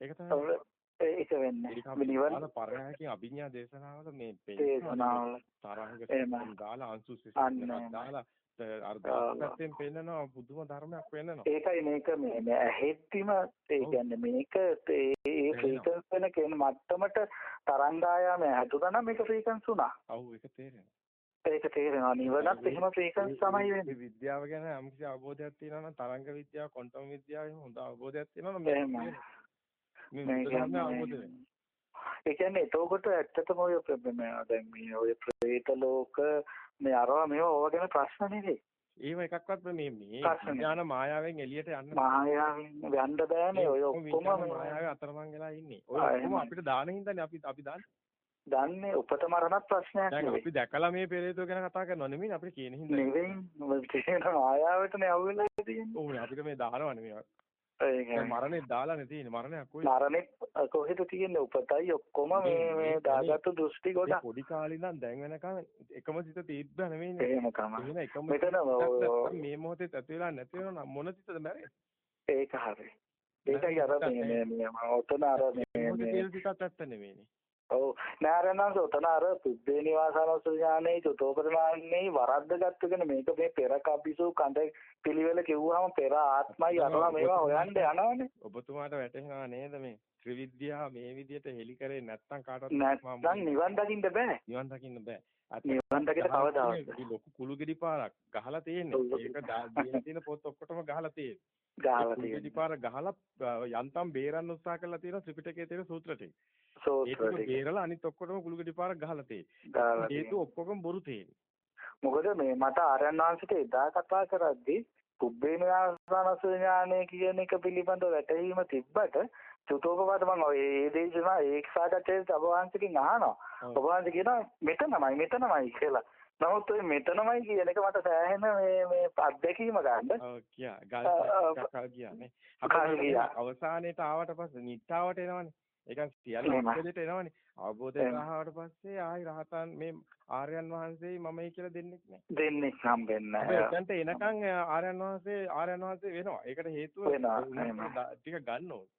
ඒක තමයි. ඒක වෙන්නේ. නිවන පරයන්කින් අභිඥා දේශනාවල මේ දේශනාවල තරංග දාලා අංශු සිස්ටම් දාලා අර දැක්කෙන් පෙන්නනවා පුදුම ධර්මයක් පෙන්නනවා. ඒකයි මේක මේ ඇහෙද්දිම ඒ කියන්නේ මේක ඒ ෆ්‍රීකන්ස් වෙන කියන මට්ටමට තරංගායාම හැදුනා නම් මේක ෆ්‍රීකන්ස් උනා. ඔව් ඒක තේරෙනවා. ඒක තේරෙනවා නිවනත් එහෙම ෆ්‍රීකන්ස් තමයි වෙන්නේ. විද්‍යාව ගැන යම්කිසි අවබෝධයක් තියෙනවා නම් තරංග විද්‍යාව, ක්වොන්ටම් විද්‍යාව එහෙම හොඳ අවබෝධයක් තියෙනවා නම්. මේ අවබෝධ වෙනවා. ඒ කියන්නේ එතකොට ඇත්තටම ඔය දැන් මේ ඔය ප්‍රේත ලෝක මේ අරවා මේවා ඕවා ගැන ප්‍රශ්න නෙවෙයි. ඒව එකක්වත් මේ මේ ඥාන මායාවෙන් එළියට යන්න මායාවෙන් යන්න බෑනේ ඔය ඔක්කොම මායාවේ අතරමං වෙලා ඉන්නේ. ඔය ඔක්කොම අපිට දාන හින්දානේ අපි අපි දාන්නේ. දන්නේ උපත මරණත් ප්‍රශ්නයක් නෙවෙයි. අපි දැකලා මේ පෙරේතෝ ගැන කතා කරනව නෙමෙයි අපිට කියන හින්දා. නෙවෙයි. මොකද තියෙන මායාවටනේ අවුලලා තියෙන්නේ. ඕනේ අපිට මේ දානව නෙමෙයි. ඒකයි. මරණේ දාලානේ තියෙන්නේ. මරණයක් කොහෙද? මරණේ කොහෙද තියෙන්නේ? උපතයි ඔක්කොම මේ මේ දාගත්තු දෘෂ්ටි ගොඩක්. පොඩි කාලේ ඉඳන් දැන් වෙනකන් එකම සිත තීබ්බ නෙමෙයිනේ. එහෙම තමයි. එකම මෙතන මේ මොහොතේ ඇති වෙලා නැති වෙනවා මොන සිතද මැරෙන්නේ? ඒක හරි. ඒකයි අර මේ මේ මේ ඔතන අර මේ මේ සිතත් ඇත්ත නෙමෙයිනේ. ඔව්. නාරයන්න්ස උතන අර පුද්දේ නිවාසනස ඥානේ චතෝපරිමාන්නේ වරද්දගත්තු කෙන මේක මේ පෙර කපිසු කඳ පිළිවෙල කිව්වහම පෙර ආත්මයි අරලා මේවා හොයන්න යනවනේ. ඔබතුමාට වැටහෙනවා නේද මේ ත්‍රිවිද්‍යාව මේ විදිහට හෙලි කරේ නැත්නම් කාටවත් නැත්නම් නිවන් දකින්න බෑ. නිවන් දකින්න බෑ. නිවන් දකින්න කවදාවත් ලොකු කුළු ගෙඩි පාරක් ගහලා තියෙන්නේ. ඒක දීලා තියෙන පොත් ඔක්කොටම ගහලා තියෙන්නේ ගහලා තියෙන්නේ. ගෙඩි පාර ගහලා යන්තම් බේරන්න උත්සාහ කරලා තියෙන ත්‍රිපිටකයේ තියෙන සූත්‍ර ටික ටික බේරලා අනිත් ඔක්කොටම කුළු ගෙඩි පාරක් ගහලා තියෙන්නේ හේතු ඔක්කොම බොරු තියෙන්නේ. මොකද මේ මට වහන්සේට එදා කතා කරද්දී පුබ්බේ ඥානසනස ඥානය කියන එක පිළිබඳව වැටහීම තිබ්බට චුතෝපපාත මම ඔය ඒ දේශනා ඒක සාකච්ඡාවේ ඔබ වහන්සේකින් අහනවා. ඔබ වහන්සේ කියනවා මෙතනමයි මෙතනමයි කියලා. නමුත් ඔය මෙතනමයි කියන එක මට සෑහෙන මේ මේ අත්දැකීම ගන්න. ඔව් කියා ගල්. අපේ අවසානයේට ආවට පස්සේ නිට්ටාවට එනවනේ. ඒක සියල්ල උපදෙට එනවනේ. අවබෝධයට ආවට පස්සේ ආයි රහතන් මේ ආර්යයන් වහන්සේයි මමයි කියලා දෙන්නෙක් නෑ. දෙන්නෙක් හම්බෙන්නේ නෑ. එතනට එනකන් ආර්යයන් වහන්සේ ආර්යයන් වහන්සේ වෙනවා. ඒකට හේතුව ටික ගන්න ඕනේ.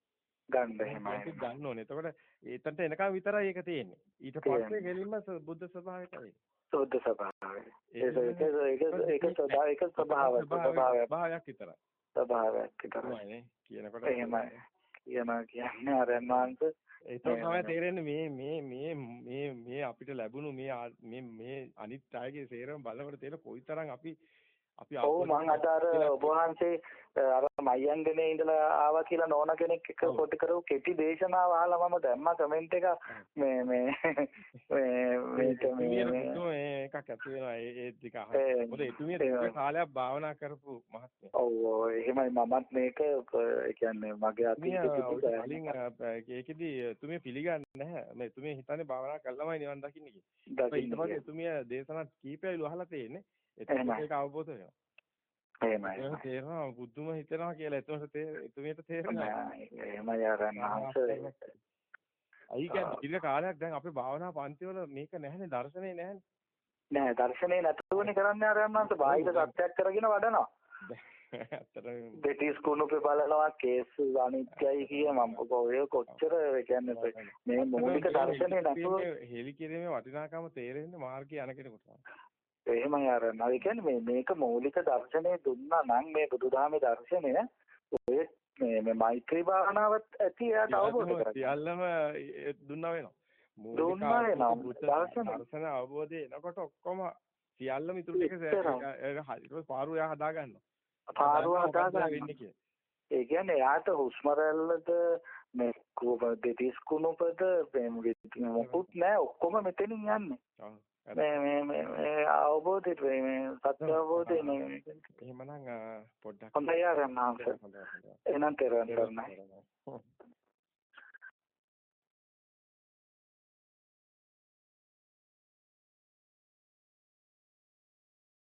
ගන්න එහෙමයි. ගන්න ඕනේ. එතකොට එතනට එනකන් විතරයි ඒක තියෙන්නේ. ඊට පස්සේ ගෙලින්ම බුද්ධ ස්වභාවයට එන්නේ. සෝද්ධ ස්වභාවය. ඒක ඒක ඒක ඒක ස්වභාවයක් ස්වභාවයක් විතරයි. ස්වභාවයක් විතරයි. කියනකොට එහෙමයි. කියනවා කියන්නේ ආර්යයන් වහන්සේ ඒක තමයි තේරෙන්නේ මේ මේ මේ මේ මේ අපිට ලැබුණු මේ මේ මේ අනිත් අයගේ සේරම බලනකොට තේරෙන කොයිතරම් අපි අපි ඔව් මං අද අර ඔබ වහන්සේ අර මයංගනේ ඉඳලා ආවා කියලා නෝන කෙනෙක් එක්ක පොඩි කරව කෙටි දේශනාව අහලා මම දැම්මා කමෙන්ට් එක. මේ මේ මේ මේ මේ එකක් ඇති වෙනවා ඒ ටික අහලා. මොකද එතුමිය කාලයක් භාවනා කරපු මහත්මයා. ඔව් ඔව් එහෙමයි මමත් මේක ඒ කියන්නේ මගේ අතීත කලින් ඒකෙදි එතුමිය පිළිගන්නේ නැහැ. මේ එතුමිය හිතන්නේ භාවනා කළාමයි නිවන් දකින්න කියලා. ඊට පස්සේ එතුමිය දේශනා කීපයලු අහලා තියෙන්නේ එතකොට ඒක අවබෝධ වෙනවා. එහෙමයි. ඒක තේරෙනවා බුදුම හිතනවා කියලා එතකොට එතුමියට තේරෙනවා. එහෙමයි ආරණාංශ. අයි කියන්නේ දීර්ඝ කාලයක් දැන් අපේ භාවනා පන්තිවල මේක නැහැනේ දර්ශනේ නැහැනේ. නෑ දර්ශනේ නැතුවනේ කරන්නේ ආරණාංශ බාහිර සත්‍යයක් කරගෙන වඩනවා. දෙටිස් කුණුපේ බලනවා කේස් අනිත්‍යයි කිය මම ඔය කොච්චර කියන්නේ මේ මූලික දර්ශනේ නැතුව හෙලි කිරීමේ වටිනාකම තේරෙන්නේ මාර්ගය යන කෙනෙකුට. එහෙමයි අර ඒ කියන්නේ මේ මේක මৌলিක දර්ශනය දුන්නා නම් මේ බුදුදහමේ දර්ශනය ඔය මේ මේ මෛත්‍රී භාවනාවත් ඇති එයාට අවබෝධ කරගන්න. සියල්ලම දුන්නා වෙනවා. දුන්නා වෙනවා. දර්ශන අවබෝධය එනකොට ඔක්කොම සියල්ලම ඉතුරු ටික පාරුව එයා හදා ගන්නවා. පාරුව හදා ගන්න. ඒ කියන්නේ එයාට හුස්ම රැල්ලද මේ කෝප දෙතිස් කුණුපද මේ මොකුත් නැහැ ඔක්කොම මෙතනින් යන්නේ. මේ මේ මේ අවබෝධයට මේ සත්‍ය අවබෝධය මේ එහෙමනම් පොඩ්ඩක් හොඳයි ආරම්භ එහෙනම් තේරුම් ගන්න